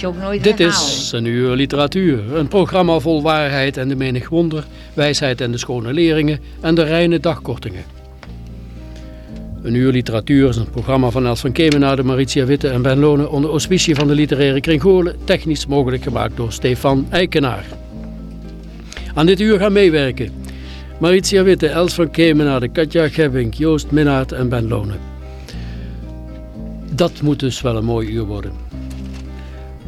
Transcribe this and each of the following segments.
je ook nooit Dit herhalen. is een uur literatuur. Een programma vol waarheid en de menig wonder, wijsheid en de schone leringen en de reine dagkortingen. Een uur literatuur is een programma van Els van Kemenade, Maritia Witte en Ben Lonen onder auspicie van de literaire kring Goorlen, technisch mogelijk gemaakt door Stefan Eikenaar. Aan dit uur gaan meewerken Maritia Witte, Els van Kemenade, Katja Gebbink, Joost Minnaert en Ben Lonen. Dat moet dus wel een mooi uur worden.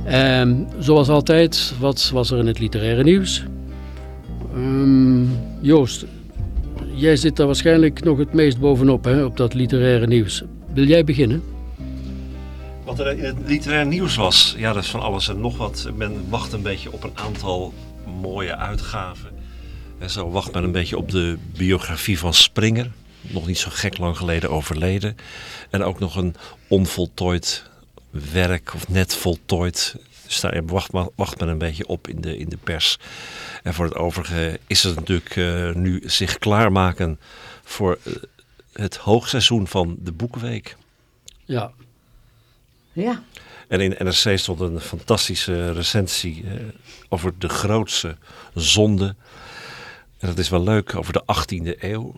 Ehm, zoals altijd, wat was er in het literaire nieuws? Ehm, Joost, jij zit daar waarschijnlijk nog het meest bovenop, hè, op dat literaire nieuws. Wil jij beginnen? Wat er in het literair nieuws was, ja, dat is van alles en nog wat. Men wacht een beetje op een aantal mooie uitgaven. En zo wacht men een beetje op de biografie van Springer. Nog niet zo gek lang geleden overleden. En ook nog een onvoltooid werk, of net voltooid. Dus daar wacht, men- wacht men een beetje op in de, in de pers. En voor het overige is het natuurlijk eh, nu zich klaarmaken voor eh, het hoogseizoen van de Boekenweek. Ja, Ja, En in NRC stond een fantastische recensie eh, over de grootste zonde. En dat is wel leuk, over de 18e eeuw.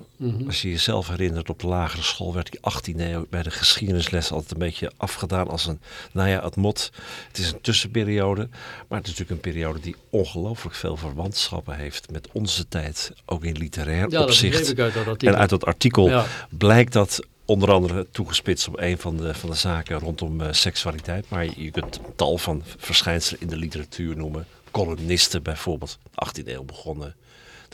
Als je jezelf herinnert, op de lagere school werd die 18e eeuw bij de geschiedenisles altijd een beetje afgedaan als een, nou ja, het mot. Het is een tussenperiode, maar het is natuurlijk een periode die ongelooflijk veel verwantschappen heeft met onze tijd. Ook in literair ja opzicht. uit dat artikel. En uit dat artikel Ja. blijkt dat onder andere toegespitst op een van de, van de zaken rondom eh, seksualiteit. Maar je, je kunt tal van verschijnselen in de literatuur noemen. Columnisten bijvoorbeeld, 18e eeuw begonnen.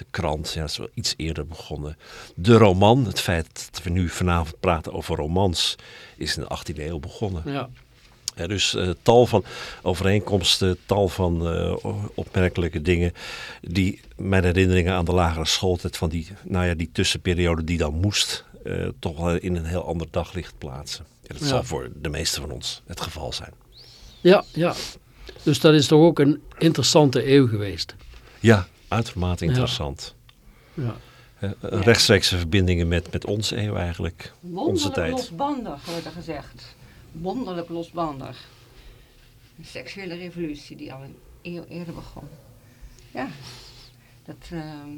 De krant, ja, dat is wel iets eerder begonnen. De roman, het feit dat we nu vanavond praten over romans, is in de 18e eeuw begonnen. Ja, Ja, dus eh, tal van overeenkomsten, tal van eh, opmerkelijke dingen die mijn herinneringen aan de lagere schooltijd van die, nou ja, die tussenperiode die dan moest, eh, toch wel in een heel ander daglicht plaatsen. Ja, dat Ja. zal voor de meeste van ons het geval zijn. ja, ja. Dus dat is toch ook een interessante eeuw geweest. Ja, uitermate interessant. Ja. Eh, Rechtstreekse verbindingen met, met onze eeuw eigenlijk, onze Wonderlijk tijd. losbandig, wordt er gezegd. Wonderlijk losbandig. Een seksuele revolutie die al een eeuw eerder begon. Ja, dat... ehm,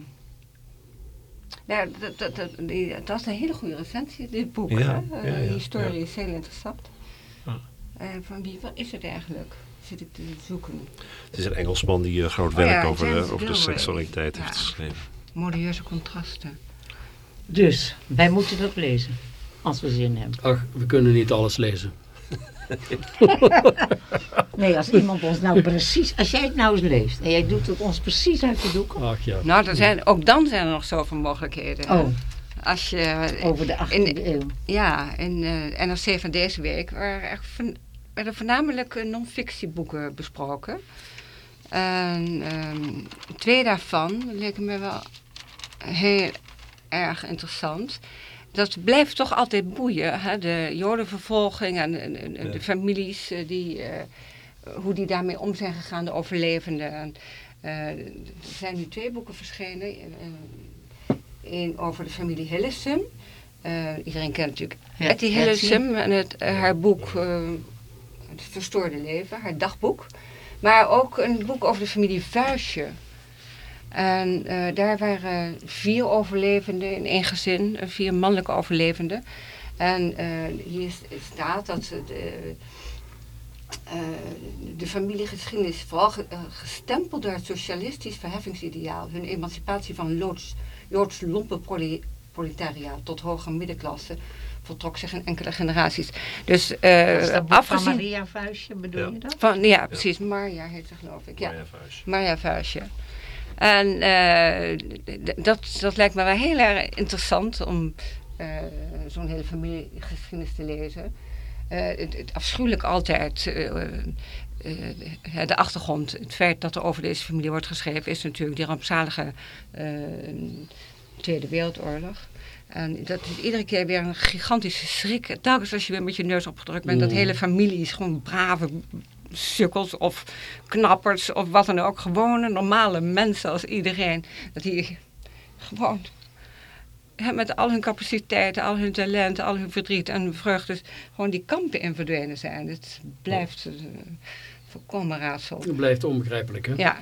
ja, dat, dat, dat, die, dat was een hele goede recensie, dit boek. Ja, hè? ja, Eh, ja, historie ja. is heel interessant. Ja. Eh, van wie, wat is het eigenlijk? Zit ik te zoeken. Het is een Engelsman die eh, groot Oh werk ja, over, de, over de seksualiteit Ja. heeft geschreven. Modieuze contrasten. dus wij moeten dat lezen. Als we zin hebben. Ach, we kunnen niet alles lezen. Nee, als iemand ons nou precies... Als jij het nou eens leest en jij doet het ons precies uit de doeken. Ach ja. Nou, er zijn, ook dan zijn er nog zoveel mogelijkheden. Oh, Als je over de 18e eeuw. Ja, in eh NRC van deze week waren er van- werden voornamelijk eh, non-fictieboeken besproken. En ehm, twee daarvan leken me wel heel erg interessant. Dat blijft toch altijd boeien, hè? de jodenvervolging en, en- en- en de families, eh, die, eh, hoe die daarmee om zijn gegaan, de overlevenden. En, eh, er zijn nu twee boeken verschenen. Eén over de familie Hillesum. Eh, iedereen kent natuurlijk Ja, Etty. Hillesum en het, haar boek Het Verstoorde Leven, haar dagboek. Maar ook een boek over de familie Vuistje. En eh, daar waren vier overlevenden in één gezin, eh, vier mannelijke overlevenden. En eh, hier staat dat de, de familiegeschiedenis is vooral ge- gestempeld door het socialistisch verheffingsideaal. Hun emancipatie van Joods, Joods lumpenproletariaat tot hoge middenklasse voltrok zich in enkele generaties. Dus eh dat boek van afgezien Maria Vuistje, bedoel Ja. je dat? van, ja, precies, Marja heet ze geloof ik. Ja. Marja Vuistje. En eh, dat, dat lijkt me wel heel erg interessant om eh, zo'n hele familiegeschiedenis te lezen. Eh, het, het afschuwelijk altijd, de achtergrond, het feit dat er over deze familie wordt geschreven, is natuurlijk die rampzalige eh, Tweede Wereldoorlog. En dat is iedere keer weer een gigantische schrik. Telkens als je weer met je neus opgedrukt bent, dat Mm. hele familie is gewoon brave sukkels of knappers of wat dan ook. Gewone, normale mensen als iedereen. Dat die gewoon hè, met al hun capaciteiten, al hun talenten, al hun verdriet en vreugdes... gewoon die kampen in verdwenen zijn. Het blijft uh, volkomen raadsel. Het blijft onbegrijpelijk, hè? Ja.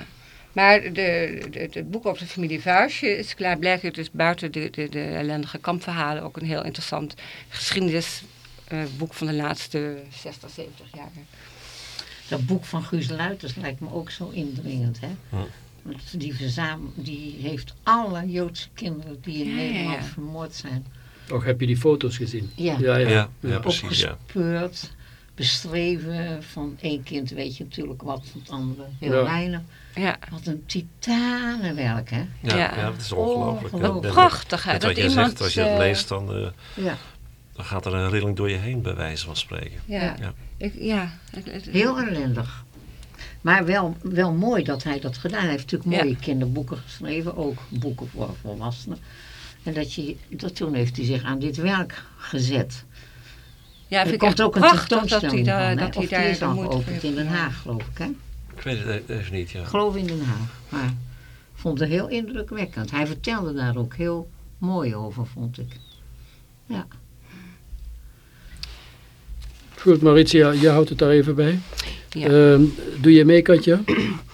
Maar de, de, het boek over de familie Vuistje is klaarblijkelijk dus buiten de, de, de ellendige kampverhalen ook een heel interessant geschiedenisboek van de laatste 60, 70 jaar. Dat boek van Guus Luiters lijkt me ook zo indringend, hè? Hm. Want Die, die heeft alle Joodse kinderen die in Ja, ja, ja. Nederland vermoord zijn Och, heb je die foto's gezien? Ja. Ja, ja. Ja, ja, precies. Opgespeurd, beschreven. Van één kind weet je natuurlijk wat, van het andere heel Ja. weinig. Ja, Wat een titanenwerk, hè? Ja, Ja. ja, het is ongelooflijk. Prachtig hè. Dat wat jij iemand, zegt, als je het eh, leest, dan, eh, Ja. dan gaat er een rilling door je heen, bij wijze van spreken. Ja, Ja. Ik, Heel ellendig. Maar wel, wel mooi dat hij dat gedaan heeft. Hij heeft natuurlijk Ja. mooie kinderboeken geschreven, ook boeken voor volwassenen. En dat je, dat toen heeft hij zich aan dit werk gezet. Ja, er vind ik komt echt ook een prachtig dat hij tentoonstelling daar, van, dat hij daar de moeite in Den. Haag, geloof ik, hè? Ik weet het e- even niet, ja. Ik geloof in Den Haag. Maar ik vond het heel indrukwekkend. Hij vertelde daar ook heel mooi over, vond ik. Ja. Goed, Maritia, je houdt het daar even bij. Ja. Ehm, doe je mee, Katja?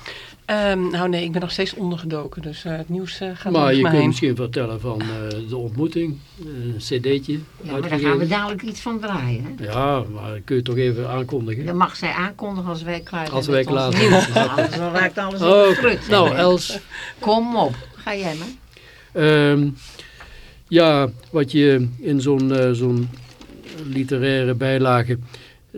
Ehm, nou nee, ik ben nog steeds ondergedoken, dus eh, het nieuws eh, gaat maar je kunt heen. misschien vertellen van eh, de ontmoeting. Een cd'tje ja, maar daar gaan we dadelijk iets van draaien, hè? Ja, maar kun je toch even aankondigen? Dan mag zij aankondigen als wij klaar zijn Als wij klaar zijn. Anders dan raakt alles de strut. nou, Els, Kom op. Ga jij maar. Ehm, ja, wat je in zo'n eh, zo'n literaire bijlage,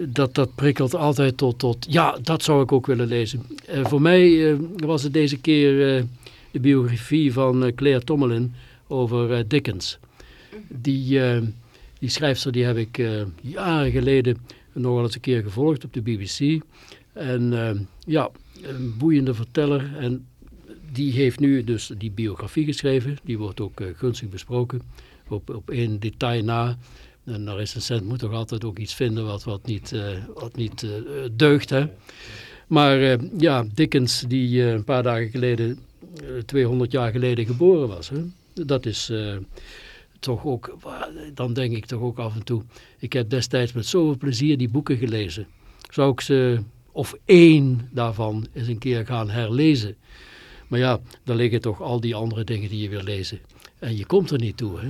dat, dat prikkelt altijd tot, tot, ja, dat zou ik ook willen lezen. Eh, voor mij eh, was het deze keer eh, de biografie van Claire Tommelin over Dickens. Die, die schrijfster die heb ik jaren geleden nog wel eens een keer gevolgd op de BBC. En ja, een boeiende verteller en die heeft nu dus die biografie geschreven. Die wordt ook gunstig besproken. Op, op één detail na. En een recensent moet toch altijd ook iets vinden wat, wat niet, eh, wat niet eh, deugt. Hè? Maar eh, ja, Dickens, die een paar dagen geleden, eh, 200 jaar geleden geboren was. Hè? Dat is toch ook, dan denk ik toch ook af en toe. Ik heb destijds met zoveel plezier die boeken gelezen. Zou ik ze, of één daarvan, eens een keer gaan herlezen. Maar ja, dan liggen toch al die andere dingen die je wil lezen. En je komt er niet toe, hè?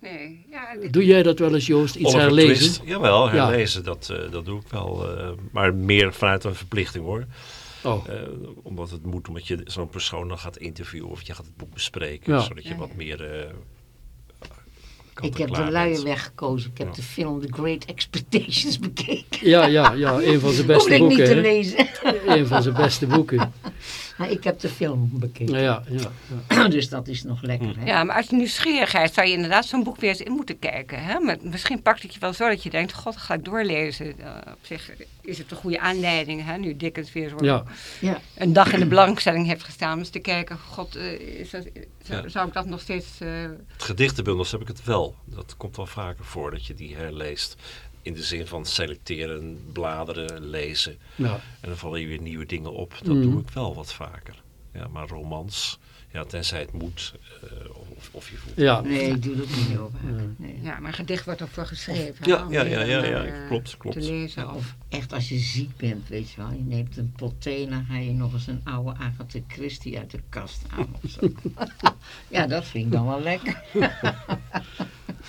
Nee, ja, dit- Doe jij dat wel eens, Joost? Iets Oliver herlezen? Twist, jawel, Ja. herlezen, dat, eh, dat doe ik wel. eh, maar meer vanuit een verplichting hoor. Oh, Eh, omdat het moet, omdat je zo'n persoon dan gaat interviewen of je gaat het boek bespreken. Ja. Zodat je Ja, wat meer... eh, Ik heb de luie weg gekozen. Ik heb Ja. de film The Great Expectations bekeken. ja, ja, ja, een van zijn beste Hoef ik niet boeken. te lezen. Een van zijn beste boeken. Maar ik heb de film bekeken. Ja, ja, ja. dus dat is nog lekker. Hè? Ja, maar uit nieuwsgierigheid zou je inderdaad zo'n boek weer eens in moeten kijken. Hè? Met, misschien pakt het je wel zo dat je denkt, god, ga ik doorlezen. Eh, op zich is het een goede aanleiding, hè? nu Dickens weer zo ja. Ja. een dag in de belangstelling heeft gestaan. Om eens te kijken, god, eh, is dat, zou, Ja. zou ik dat nog steeds... eh, Het gedichtenbundels heb ik het wel. Dat komt wel vaker voor dat je die herleest. In de zin van selecteren, bladeren, lezen. ja. En dan vallen je weer nieuwe dingen op. Dat Mm. doe ik wel wat vaker. Ja, maar romans, ja, tenzij het moet, eh, of, of je voelt. Ja, Nee, ik doe dat niet heel vaak. Nee. Ja, maar een gedicht wordt ook voor geschreven. Ja, ja, ja, ja, eh, klopt, klopt. Te lezen. Of, Of echt als je ziek bent, weet je wel. Je neemt een pot thee en dan ga je nog eens een oude Agatha Christie uit de kast aan of zo. ja, dat vind ik dan wel lekker.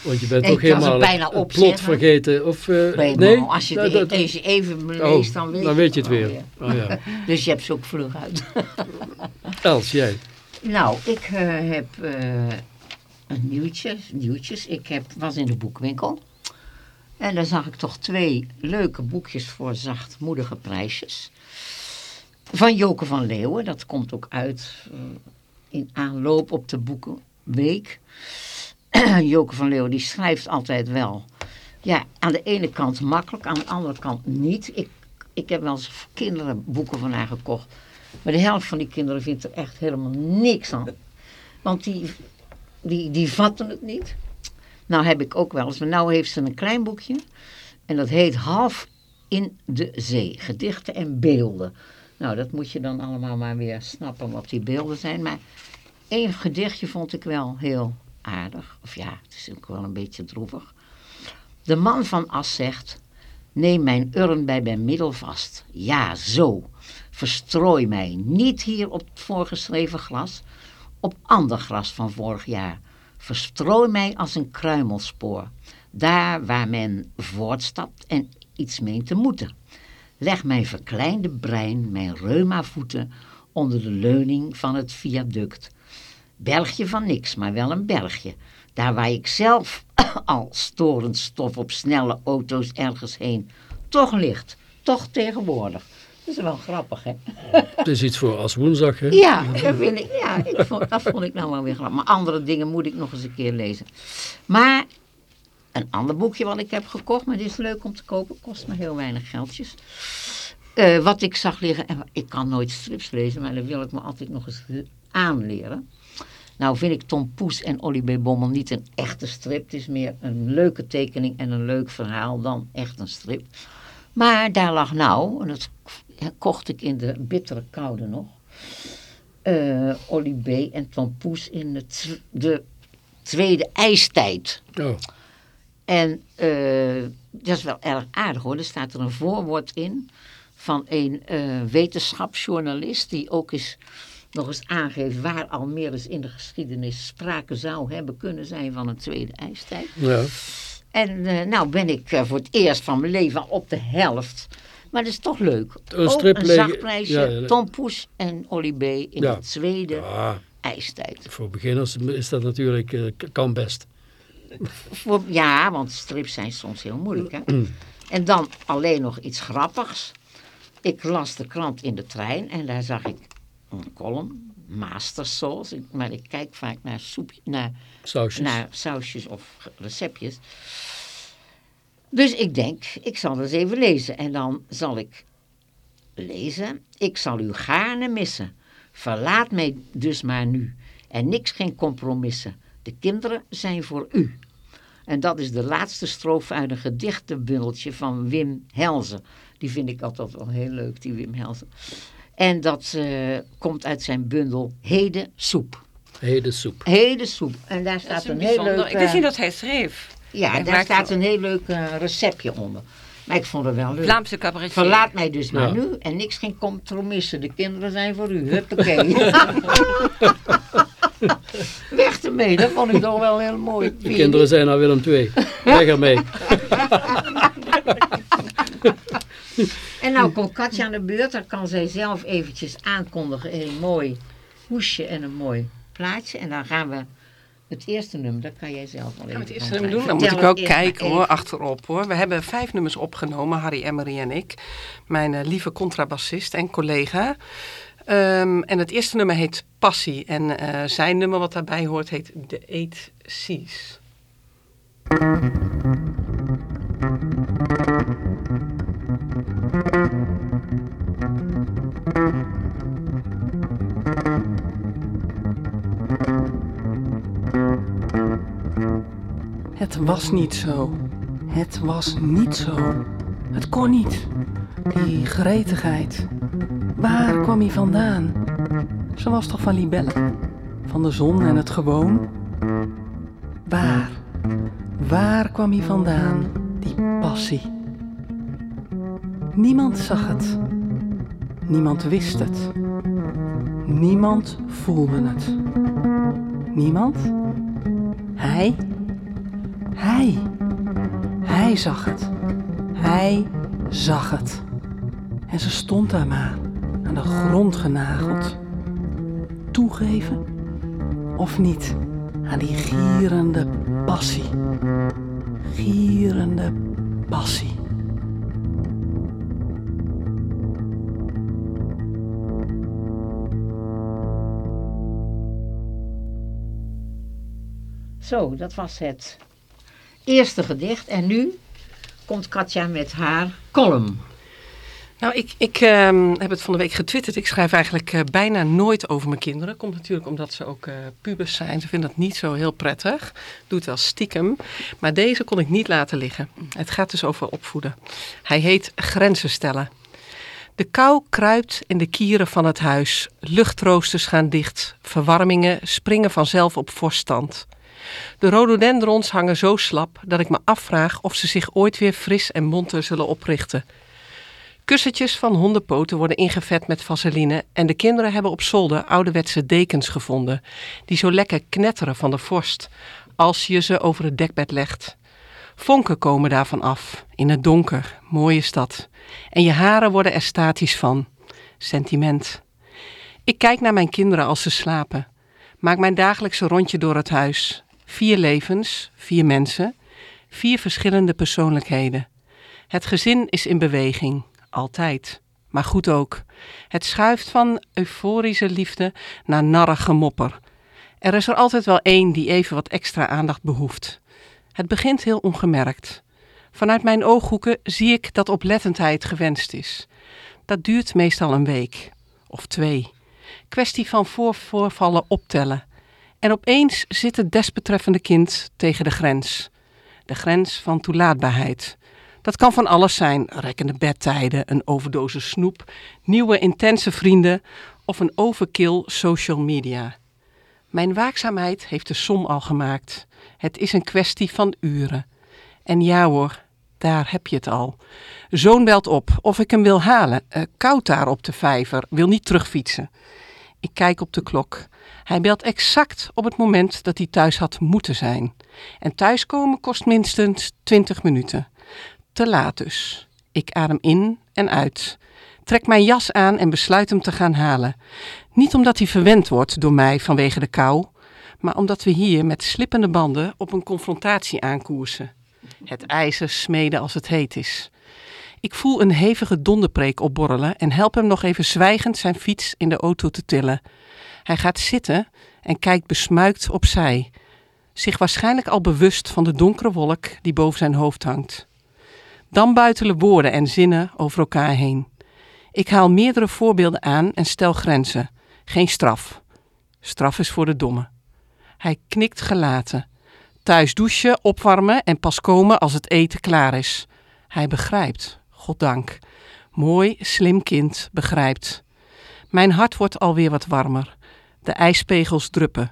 want je bent Ik toch helemaal bijna het plot vergeten. Of, eh, Nee, als je Nou, het dat- deze even oh, leest, dan weet, dan weet je het weer. Oh, ja. Dus je hebt ze ook vlug uit. Els, jij? Nou, ik eh, heb eh, een nieuwtje, nieuwtjes. Ik heb, was in de boekwinkel. En daar zag ik toch twee leuke boekjes voor zachtmoedige prijsjes. Van Joke van Leeuwen. Dat komt ook uit eh, in aanloop op de boekenweek. Joke van Leeuwen die schrijft altijd wel. Ja, aan de ene kant makkelijk, aan de andere kant niet. Ik, ik heb wel eens kinderen boeken van haar gekocht. Maar de helft van die kinderen vindt er echt helemaal niks aan. Want die, die, die vatten het niet. Nou heb ik ook wel eens. Maar nou heeft ze een klein boekje. En dat heet Half in de Zee. Gedichten en beelden. Nou, dat moet je dan allemaal maar weer snappen wat die beelden zijn. Maar één gedichtje vond ik wel heel aardig. Of ja, het is ook wel een beetje droevig. De man van As zegt... Neem mijn urn bij mijn middel vast. Ja, zo. Verstrooi mij niet hier op het voorgeschreven glas, op ander gras van vorig jaar. Verstrooi mij als een kruimelspoor, daar waar men voortstapt en iets meent te moeten. Leg mijn verkleinde brein, mijn reumavoeten, onder de leuning van het viaduct. Bergje van niks, maar wel een bergje. Daar waar ik zelf al storend stof op snelle auto's ergens heen. Toch licht, toch tegenwoordig. Dat is wel grappig, hè? Het is iets voor als woensdag, hè? Ja, dat, vind ik, ja ik vond, dat vond ik nou wel weer grappig. Maar andere dingen moet ik nog eens een keer lezen. Maar een ander boekje wat ik heb gekocht, maar dit is leuk om te kopen, kost me heel weinig geldjes. Eh, wat ik zag liggen, en ik kan nooit strips lezen, maar dan wil ik me altijd nog eens aanleren. Nou vind ik Tom Poes en Olly B. Bommel niet een echte strip. Het is meer een leuke tekening en een leuk verhaal dan echt een strip. Maar daar lag nou, en dat kocht ik in de bittere koude nog, eh Olly B. en Tom Poes in de, de tweede ijstijd. Oh, En eh, dat is wel erg aardig hoor. Er staat er een voorwoord in van een eh, wetenschapsjournalist die ook eens nog eens aangeeft waar Almere eens in de geschiedenis sprake zou hebben kunnen zijn van een tweede ijstijd. ja. En eh, nou ben ik voor het eerst van mijn leven al op de helft. Maar dat is toch leuk. Een strip een ja, ja. Tom Poes en Olly B. in de tweede ijstijd. voor beginners is dat natuurlijk, eh, kan best. Voor, ja, want strips zijn soms heel moeilijk. Hè? En dan alleen nog iets grappigs. Ik las de krant in de trein en daar zag ik een column, Master Sauce. Ik- Maar ik kijk vaak naar, soepje, naar, Sausjes. naar sausjes of receptjes. Dus ik denk, ik zal eens even lezen. En dan zal ik lezen. Ik zal u gaarne missen. Verlaat mij dus maar nu. En niks geen compromissen. De kinderen zijn voor u. En dat is de laatste strofe uit een gedichtenbundeltje van Wim Helzen. Die vind ik altijd wel heel leuk, die Wim Helzen. En dat eh, komt uit zijn bundel Heden Soep. Heden soep. Heden Soep. En daar dat staat is een, een heel bijzonder. leuk... Ik wist eh, niet dat hij schreef. Ja, daar staat een heel leuk eh, receptje onder. Maar ik vond het wel leuk. Vlaamse cabaretier. Verlaat mij dus maar Ja. nu en niks geen compromissen. De kinderen zijn voor u. Huppakee. Weg ermee, dat vond ik toch wel heel mooi. De kinderen zijn naar Willem II. Weg ermee. En nou komt Katja aan de beurt, dan kan zij zelf eventjes aankondigen. Een mooi hoesje en een mooi plaatje. En dan gaan we het eerste nummer, dat kan jij zelf wel even het eerste nummer doen? Dan moet ik ook kijken hoor, even. achterop hoor. We hebben vijf nummers opgenomen, Harry Emery en ik. Mijn eh, lieve contrabassist en collega. Ehm, en het eerste nummer heet Passie. En eh, zijn nummer wat daarbij hoort heet The Eight Seas. Het was niet zo. Het was niet zo. Het kon niet. Die gretigheid. Waar kwam hij vandaan? Ze was toch van libellen? Van de zon en het gewoon? Waar, waar kwam hij vandaan, die passie? Niemand zag het. Niemand wist het. Niemand voelde het. Niemand? Hij? Hij. Zag het. Hij zag het. En ze stond daar maar, aan de grond genageld. Toegeven of niet aan die gierende passie. Gierende passie. Zo, dat was het eerste gedicht. En nu komt Katja met haar column. Nou, ik, ik ehm, heb het van de week getwitterd. Ik schrijf eigenlijk eh, bijna nooit over mijn kinderen. Komt natuurlijk omdat ze ook eh, pubers zijn. Ze vinden dat niet zo heel prettig. Doe het wel stiekem. Maar deze kon ik niet laten liggen. Het gaat dus over opvoeden. Hij heet Grenzen stellen. De kou kruipt in de kieren van het huis. Luchtroosters gaan dicht. Verwarmingen springen vanzelf op voorstand. De rhododendrons hangen zo slap dat ik me afvraag of ze zich ooit weer fris en monter zullen oprichten. Kussentjes van hondenpoten worden ingevet met vaseline en de kinderen hebben op zolder ouderwetse dekens gevonden, die zo lekker knetteren van de vorst als je ze over het dekbed legt. Vonken komen daarvan af, in het donker, mooie stad. En je haren worden er statisch van. Sentiment. Ik kijk naar mijn kinderen als ze slapen. Maak mijn dagelijkse rondje door het huis. Vier levens, vier mensen, vier verschillende persoonlijkheden. Het gezin is in beweging, altijd. Maar goed ook. Het schuift van euforische liefde naar narrige mopper. Er is er altijd wel één die even wat extra aandacht behoeft. Het begint heel ongemerkt. Vanuit mijn ooghoeken zie ik dat oplettendheid gewenst is. Dat duurt meestal een week of twee. Kwestie van voorvallen optellen. En opeens zit het desbetreffende kind tegen de grens. De grens van toelaatbaarheid. Dat kan van alles zijn: rekkende bedtijden, een overdosis snoep, nieuwe intense vrienden of een overkill social media. Mijn waakzaamheid heeft de som al gemaakt. Het is een kwestie van uren. En ja hoor, daar heb je het al. Zoon belt op of ik hem wil halen. Uh, koud daar op de vijver, wil niet terugfietsen. Ik kijk op de klok. Hij belt exact op het moment dat hij thuis had moeten zijn. En thuiskomen kost minstens 20 minuten. Te laat dus. Ik adem in en uit. Trek mijn jas aan en besluit hem te gaan halen. Niet omdat hij verwend wordt door mij vanwege de kou, maar omdat we hier met slippende banden op een confrontatie aankoersen. Het ijzer smeden als het heet is. Ik voel een hevige donderpreek opborrelen en help hem nog even zwijgend zijn fiets in de auto te tillen. Hij gaat zitten en kijkt besmuikt opzij, zich waarschijnlijk al bewust van de donkere wolk die boven zijn hoofd hangt. Dan buitelen woorden en zinnen over elkaar heen. Ik haal meerdere voorbeelden aan en stel grenzen. Geen straf. Straf is voor de domme. Hij knikt gelaten. Thuis douchen, opwarmen en pas komen als het eten klaar is. Hij begrijpt, goddank. Mooi, slim kind, begrijpt. Mijn hart wordt alweer wat warmer. De ijspegels druppen.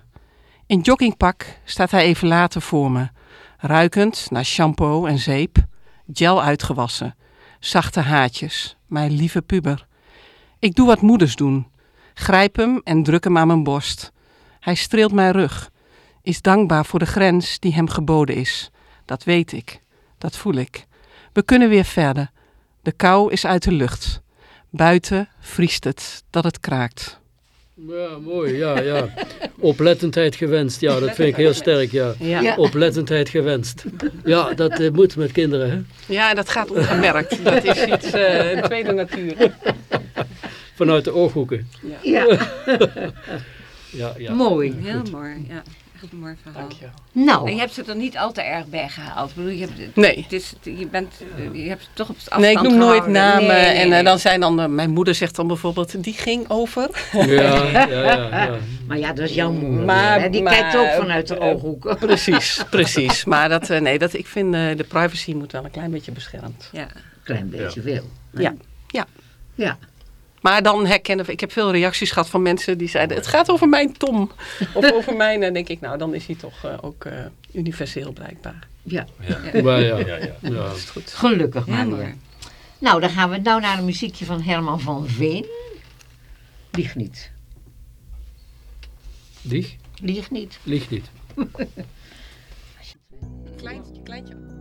In joggingpak staat hij even later voor me, ruikend naar shampoo en zeep, gel uitgewassen, zachte haatjes, mijn lieve puber. Ik doe wat moeders doen, grijp hem en druk hem aan mijn borst. Hij streelt mijn rug, is dankbaar voor de grens die hem geboden is. Dat weet ik, dat voel ik. We kunnen weer verder. De kou is uit de lucht. Buiten vriest het dat het kraakt. Ja, mooi, ja, ja. Oplettendheid gewenst, ja, dat vind ik heel sterk, ja. Ja. Oplettendheid gewenst. Ja, dat uh, moet met kinderen, hè. Ja, dat gaat ongemerkt. Dat is iets, uh, een tweede natuur. Vanuit de ooghoeken. Ja. ja. ja, ja. Mooi. Heel mooi, ja. Echt een mooi verhaal. Dank je. Nou. En je hebt ze er niet al te erg bij gehaald. Ik bedoel, je hebt, nee. Het is, je, bent, je hebt het toch op het afstand Nee, ik noem nooit gehouden. namen. Nee, nee, en nee. uh, dan zijn dan, uh, mijn moeder zegt dan bijvoorbeeld, die ging over. Ja, ja, ja. ja. Maar ja, dat is jouw moeder. Maar- hè? Die maar- kijkt ook vanuit de ooghoeken. precies, precies. Maar dat, uh, nee, dat, ik vind de privacy moet wel een klein beetje beschermd. Ja. Klein beetje veel. Ja, ja. Ja. Maar dan herkennen we, ik heb veel reacties gehad van mensen die zeiden, het gaat over mijn Tom. Of over mijn, en denk ik, nou dan is hij toch eh, ook eh, universeel blijkbaar. Ja, Ja. Maar ja, Ja, ja. ja. Dat is goed. gelukkig maar weer. Nou, dan gaan we nou naar een muziekje van Herman van Veen. Lieg niet. Lieg? Lieg niet. Lieg niet. Kleintje, kleintje.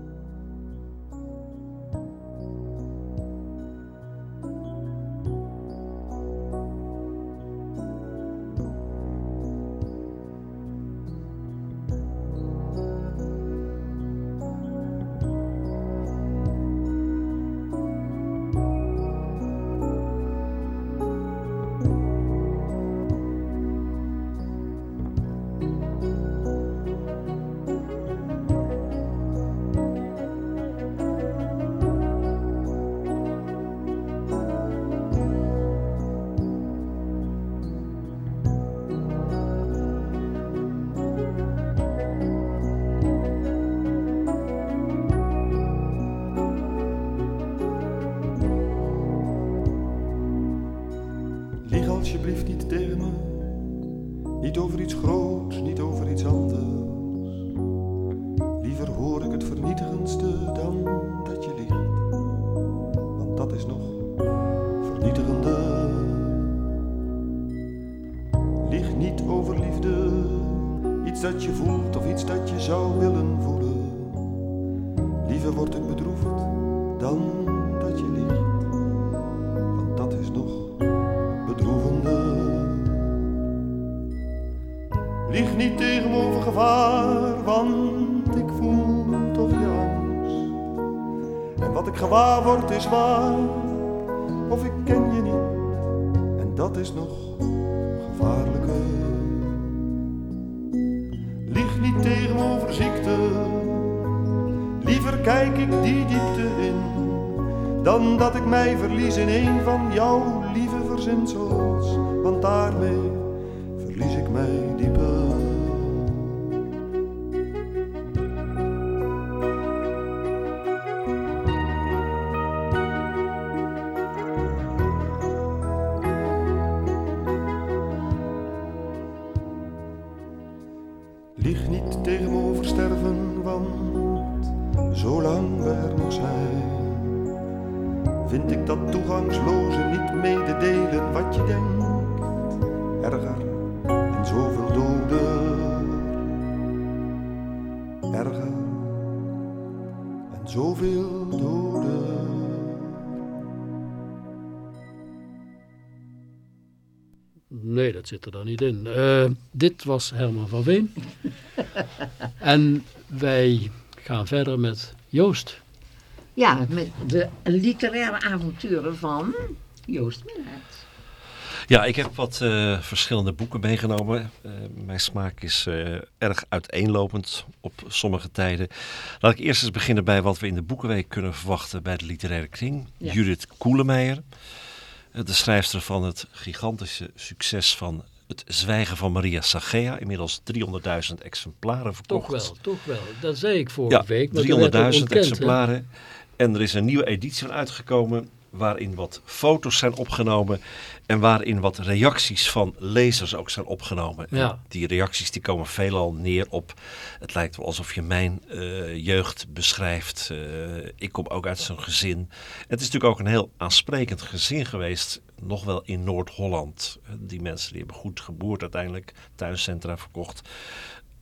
Is waar, of ik ken je niet, en dat is nog gevaarlijker. Lieg niet tegen me over ziekte, liever kijk ik die diepte in dan dat ik mij verlies in een van jouw lieve verzinsels, want daarmee we er nog zijn vind ik dat toegangsloze niet mededelen wat je denkt erger en zoveel doden. Erger en zoveel doden. Nee, dat zit er dan niet in. Eh, dit was Herman van Veen. en wij gaan verder met Joost. Ja, met de literaire avonturen van Joost Minnaert. Ja, ik heb wat eh, verschillende boeken meegenomen. Eh, mijn smaak is eh, erg uiteenlopend op sommige tijden. Laat ik eerst eens beginnen bij wat we in de Boekenweek kunnen verwachten bij de literaire kring. Ja. Judith Koelemeijer, de schrijfster van het gigantische succes van Het Zwijgen van Maria Sagea. Inmiddels 300.000 exemplaren verkocht. Toch wel, toch wel. Dat zei ik vorige Ja, week. maar toen werd het 300.000 ontkend, hè. exemplaren. En er is een nieuwe editie van uitgekomen waarin wat foto's zijn opgenomen en waarin wat reacties van lezers ook zijn opgenomen. En Ja. die reacties die komen veelal neer op, het lijkt wel alsof je mijn eh, jeugd beschrijft. Eh, ik kom ook uit zo'n gezin. Het is natuurlijk ook een heel aansprekend gezin geweest, nog wel in Noord-Holland. Eh, Die mensen die hebben goed geboerd uiteindelijk, tuincentra verkocht.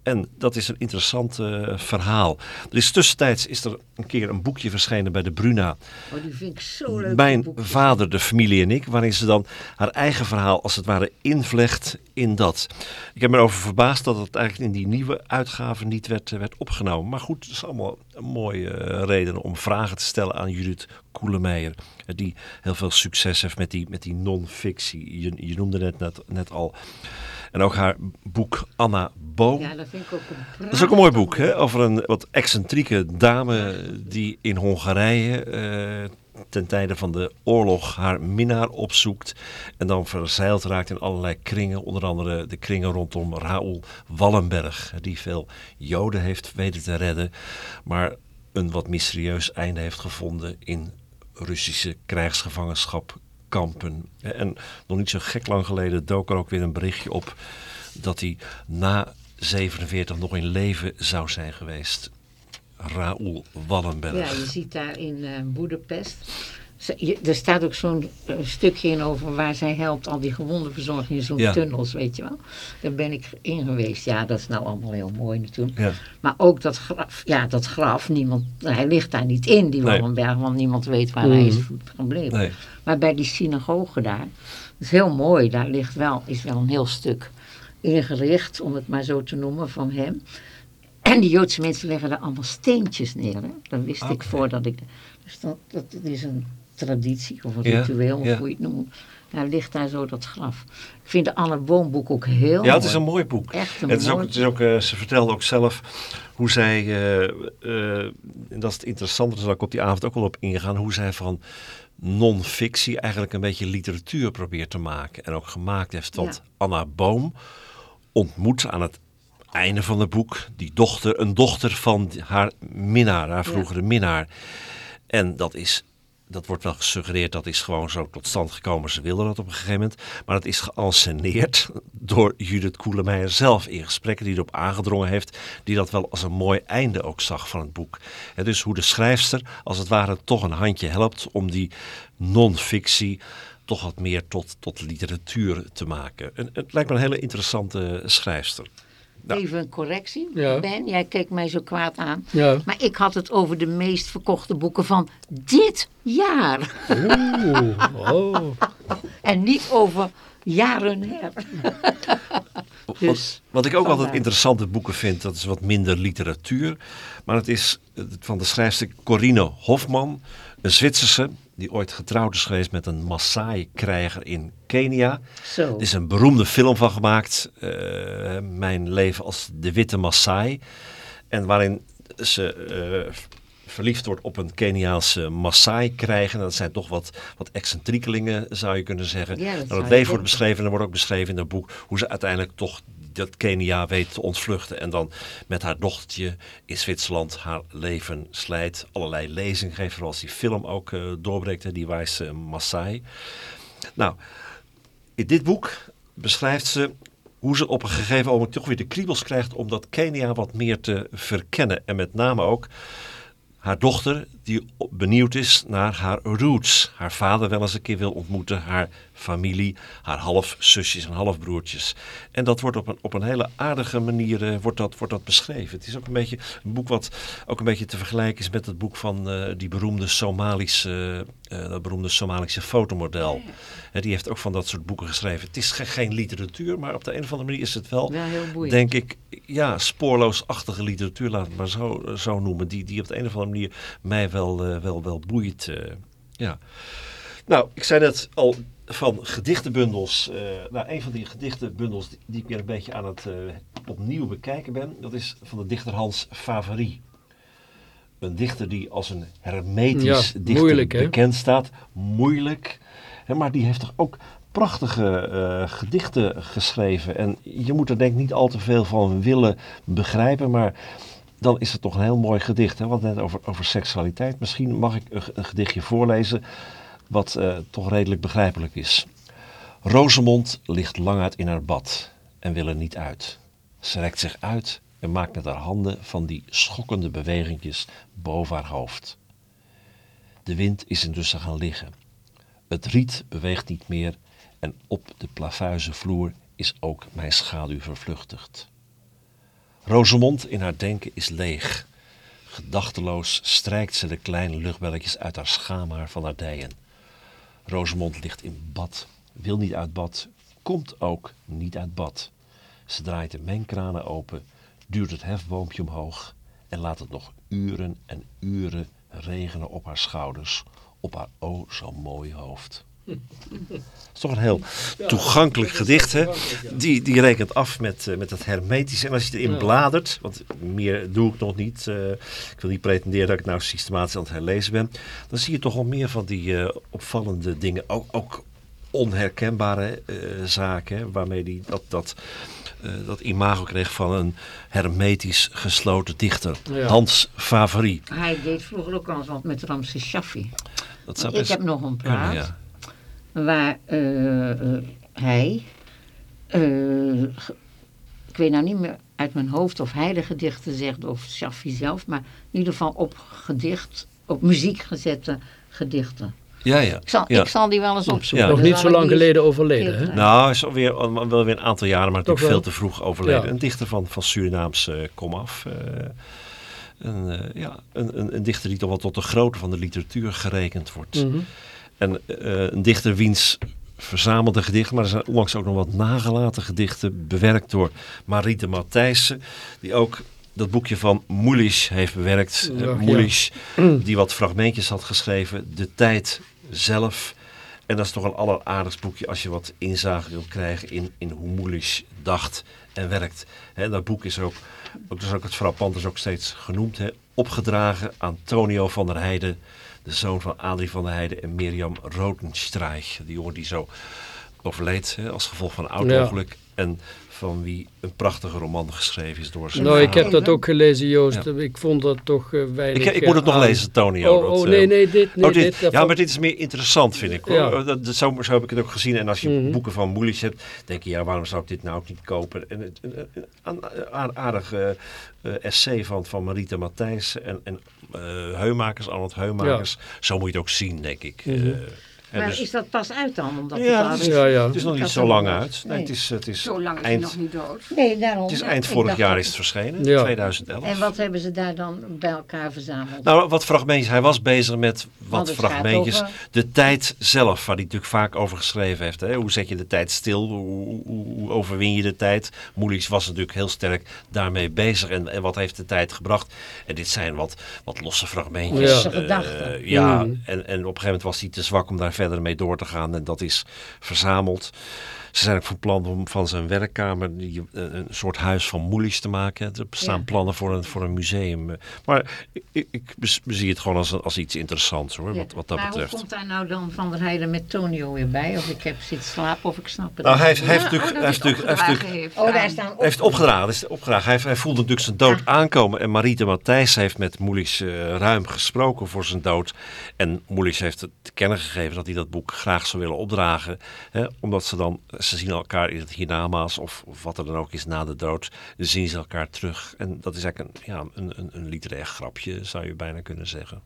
En dat is een interessant eh, verhaal. Er is tussentijds is er een keer een boekje verschenen bij de Bruna. Oh, die vind ik zo leuk. Mijn vader, de familie en ik. Waarin ze dan haar eigen verhaal als het ware invlecht in dat. Ik heb me erover verbaasd dat het eigenlijk in die nieuwe uitgave niet werd, eh, werd opgenomen. Maar goed, het is allemaal een mooie eh, reden om vragen te stellen aan Judith Koelemeijer. Die heel veel succes heeft met die, met die non-fictie. Je, je noemde het net, net al. En ook haar boek Anna Boom. Ja, dat vind ik ook een Dat is ook een mooi boek, hè? Over een wat excentrieke dame die in Hongarije eh, ten tijde van de oorlog haar minnaar opzoekt. En dan verzeild raakt in allerlei kringen. Onder andere de kringen rondom Raoul Wallenberg. Die veel Joden heeft weten te redden. Maar een wat mysterieus einde heeft gevonden in Russische krijgsgevangenschap kampen. En nog niet zo gek lang geleden dook er ook weer een berichtje op dat hij na 47 nog in leven zou zijn geweest. Raoul Wallenberg. Ja, je ziet daar in uh, Boedapest. Er staat ook zo'n uh, stukje in over waar zij helpt al die gewondenverzorging in zo'n ja. tunnels, weet je wel. Daar ben ik in geweest. Ja, dat is nou allemaal heel mooi natuurlijk. Ja. Maar ook dat graf, ja, dat graf, niemand, hij ligt daar niet in, die nee. Wallenberg, want niemand weet waar mm. hij is gebleven. Nee. Maar bij die synagoge daar, dat is heel mooi, daar ligt wel, is wel een heel stuk ingericht, om het maar zo te noemen, van hem. En die Joodse mensen leggen daar allemaal steentjes neer. Hè? Dat wist okay. ik voordat ik... Dus dat, dat, is een traditie of een ritueel, of hoe je het noemt. Daar ligt daar zo dat graf. Ik vind de Anne Boomboek ook heel Ja, het is mooi. een mooi boek. Echt een Het is ook, mooi het is ook, eh, ze vertelde ook zelf hoe zij, eh, eh, en dat is het interessante, daar zal ik op die avond ook wel op ingaan, hoe zij van non-fictie eigenlijk een beetje literatuur probeert te maken. En ook gemaakt heeft, want Ja. Anna Boom ontmoet aan het einde van het boek die dochter, een dochter van haar minnaar, haar vroegere minnaar. En dat is, dat wordt wel gesuggereerd, dat is gewoon zo tot stand gekomen. Ze wilden dat op een gegeven moment. Maar dat is geanceneerd door Judith Koelemeijer zelf in gesprekken die erop aangedrongen heeft. Die dat wel als een mooi einde ook zag van het boek. En dus hoe de schrijfster als het ware toch een handje helpt om die non-fictie toch wat meer tot, tot literatuur te maken. En, het lijkt me een hele interessante schrijfster. Even een correctie, Ja. Ben. Jij keek mij zo kwaad aan. Ja. Maar ik had het over de meest verkochte boeken van dit jaar. Oeh, oh. En niet over jaren her. Dus, Wat ik ook vandaar. altijd interessante boeken vind, dat is wat minder literatuur. Maar het is van de schrijfster Corine Hofman, een Zwitserse, die ooit getrouwd is geweest met een Maasai-krijger in Kenia. Zo. Er is een beroemde film van gemaakt, eh, Mijn leven als de witte Maasai. En waarin ze eh, verliefd wordt op een Keniaanse Maasai-krijger. Dat zijn toch wat, wat excentriekelingen, zou je kunnen zeggen. Ja, dat Nou, leven wordt beschreven en er wordt ook beschreven in het boek hoe ze uiteindelijk toch dat Kenia weet te ontvluchten. En dan met haar dochtertje in Zwitserland haar leven slijt. Allerlei lezingen geeft, zoals die film ook eh, doorbreekt, hè, die wijze Maasai. Nou, in dit boek beschrijft ze hoe ze op een gegeven moment toch weer de kriebels krijgt om dat Kenia wat meer te verkennen. En met name ook haar dochter die benieuwd is naar haar roots. Haar vader wel eens een keer wil ontmoeten, haar familie, haar halfzusjes en halfbroertjes. En dat wordt op een, op een hele aardige manier eh, wordt dat, wordt dat beschreven. Het is ook een beetje een boek wat ook een beetje te vergelijken is met het boek van eh, die beroemde Somalische, eh, dat beroemde Somalische fotomodel. Hè, die heeft ook van dat soort boeken geschreven. Het is ge- geen literatuur, maar op de een of andere manier is het wel heel denk ik, ja, spoorloosachtige literatuur, laat het maar zo, zo noemen. Die, die op de een of andere manier mij wel, wel, wel boeit. ja. Nou, ik zei net al van gedichtenbundels. eh nou, een van die gedichtenbundels die, die ik weer een beetje aan het eh, opnieuw bekijken ben, dat is van de dichter Hans Favary. Een dichter die als een hermetisch Ja, dichter moeilijk, bekend staat. Moeilijk. Hè, maar die heeft toch ook prachtige eh, gedichten geschreven. En je moet er denk ik niet al te veel van willen begrijpen. Maar dan is het toch een heel mooi gedicht. Hè? Want net over, over seksualiteit. Misschien mag ik een, een gedichtje voorlezen wat eh, toch redelijk begrijpelijk is. Rosemond ligt lang uit in haar bad en wil er niet uit. Ze rekt zich uit en maakt met haar handen van die schokkende bewegingjes boven haar hoofd. De wind is intussen gaan liggen. Het riet beweegt niet meer en op de plafuizen vloer is ook mijn schaduw vervluchtigd. Rosemond in haar denken is leeg. Gedachteloos strijkt ze de kleine luchtbelletjes uit haar schaamhaar van haar dijen. Rosemond ligt in bad, wil niet uit bad, komt ook niet uit bad. Ze draait de mengkranen open, duwt het hefboompje omhoog en laat het nog uren en uren regenen op haar schouders, op haar o zo mooi hoofd. Het is toch een heel toegankelijk gedicht, hè? Die, die rekent af met, eh, met het hermetische. En als je erin bladert, want meer doe ik nog niet. eh, ik wil niet pretenderen dat ik nou systematisch aan het herlezen ben. Dan zie je toch wel meer van die eh, opvallende dingen. Ook, ook onherkenbare eh, zaken, hè, waarmee die dat, dat, eh, dat imago kreeg van een hermetisch gesloten dichter. Ja. Hans Favary. Hij deed vroeger ook al eens wat met Ramses Shaffi. Dat zou Ik best heb nog een plaat. ja. Waar eh, hij, eh, ik weet nou niet meer uit mijn hoofd of hij de gedichten zegt of Shaffi zelf, maar in ieder geval op gedicht, op muziek gezette gedichten. Ja, ja. Ik zal, ja. ik zal die wel eens opzoeken. Ja. Nog niet zo lang geleden overleden, hè? Nou, is alweer, al- wel weer een aantal jaren, maar natuurlijk veel te vroeg overleden. Ja. Een dichter van, van Surinaams eh, komaf. eh, een, eh, ja, een, een, een dichter die toch wel tot de grote van de literatuur gerekend wordt. Mhm. En eh, een dichter wiens verzamelde gedichten, maar er zijn onlangs ook nog wat nagelaten gedichten, bewerkt door Mariette Matthijssen, die ook dat boekje van Moelisch heeft bewerkt. Ja, ja. Moelisch, die wat fragmentjes had geschreven, De Tijd zelf. En dat is toch een alleraardigst boekje als je wat inzage wilt krijgen in, in hoe Moelisch dacht en werkt. Dat boek is ook, ook, dat is ook het frappant, is ook steeds genoemd, opgedragen aan Tonio van der Heijden, de zoon van Adrie van der Heijden en Mirjam Rodenstreich. Die jongen die zo overleed hè, als gevolg van een auto-ongeluk. En van wie een prachtige roman geschreven is door zijn Nou, ik heb dat ook gelezen, Joost. Ja. Ik vond dat toch eh, weinig... Ik, ik moet het nog aan- lezen, Tonio. Oh, dat, oh eh, nee, nee, dit, nee, oh, dit- ja, vond- maar dit is meer interessant, vind ik. Ja. Dat, dat, zo, zo heb ik het ook gezien. En als je Mhm. boeken van Moelis hebt, denk je, ja, waarom zou ik dit nou ook niet kopen? En een, een, een, een aardig eh, eh, essay van, van Marita Matthijs en, en eh, Heumakers, Arnold Heumakers. Zo moet je het ook zien, denk ik. Mhm. Eh, Maar dus- is dat pas uit dan? Omdat Ja, het is- Ja, ja. het is nog niet zo lang uit. Nee, nee. het is, het is Zo lang is hij eind, nog niet dood. Nee, daarom. het is Ja, eind vorig jaar is het verschenen, Ja. 2011. En wat hebben ze daar dan bij elkaar verzameld? Nou, wat fragmentjes. Hij was bezig met wat fragmentjes. over- De tijd zelf, waar hij natuurlijk vaak over geschreven heeft. Hè? Hoe zet je de tijd stil? Hoe, hoe, hoe overwin je de tijd? Moelies was natuurlijk heel sterk daarmee bezig. En, en wat heeft de tijd gebracht? En dit zijn wat, wat losse fragmentjes. Ja. Losse Eh, gedachten. ja, Mm. en, en op een gegeven moment was hij te zwak om daar verder mee door te gaan. En dat is verzameld. Ze zijn ook van plan om van zijn werkkamer die, een, een soort huis van Moelies te maken. Er bestaan Ja. plannen voor een, voor een museum. Maar ik, ik, bezie het gewoon als, als iets interessants hoor, Ja. wat, wat dat maar betreft. hoe komt daar nou dan Van der Heijden met Tonio weer bij? Of ik heb zitten slapen of ik snap het Nou, hij niet. heeft, hij heeft Ja, natuurlijk, oh, hij dat heeft hij natuurlijk, hij heeft opgedragen natuurlijk heeft Oh, daar aan- staan hij heeft opgedragen. is opgedragen. Hij, hij voelde natuurlijk zijn dood aankomen. En Mariette Matthijs heeft met Moelis eh, ruim gesproken voor zijn dood. En Moelis heeft het te kennen gegeven dat hij dat boek graag zou willen opdragen. Hè, omdat ze dan, ze zien elkaar in het hiernamaals of, wat er dan ook is na de dood. Zien ze elkaar terug. En dat is eigenlijk een, ja, een, een, een literair grapje, zou je bijna kunnen zeggen.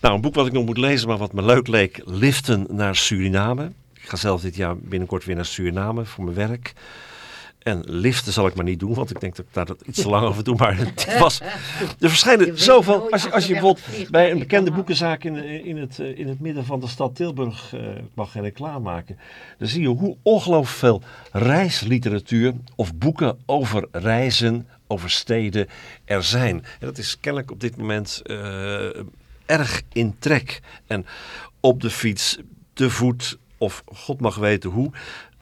Nou, een boek wat ik nog moet lezen, maar wat me leuk leek. Liften naar Suriname. Ik ga zelf dit jaar binnenkort weer naar Suriname voor mijn werk. En liften zal ik maar niet doen, want ik denk dat ik daar dat iets te lang over doe. Maar het was, er verschijnen zoveel. Als je, als je bijvoorbeeld bij een bekende boekenzaak in, in, het, eh, in het midden van de stad Tilburg, eh, ik mag geen reclame maken. Dan zie je hoe ongelooflijk veel reisliteratuur of boeken over reizen, over steden er zijn. En dat is kennelijk op dit moment eh, erg in trek. En op de fiets, te voet of god mag weten hoe.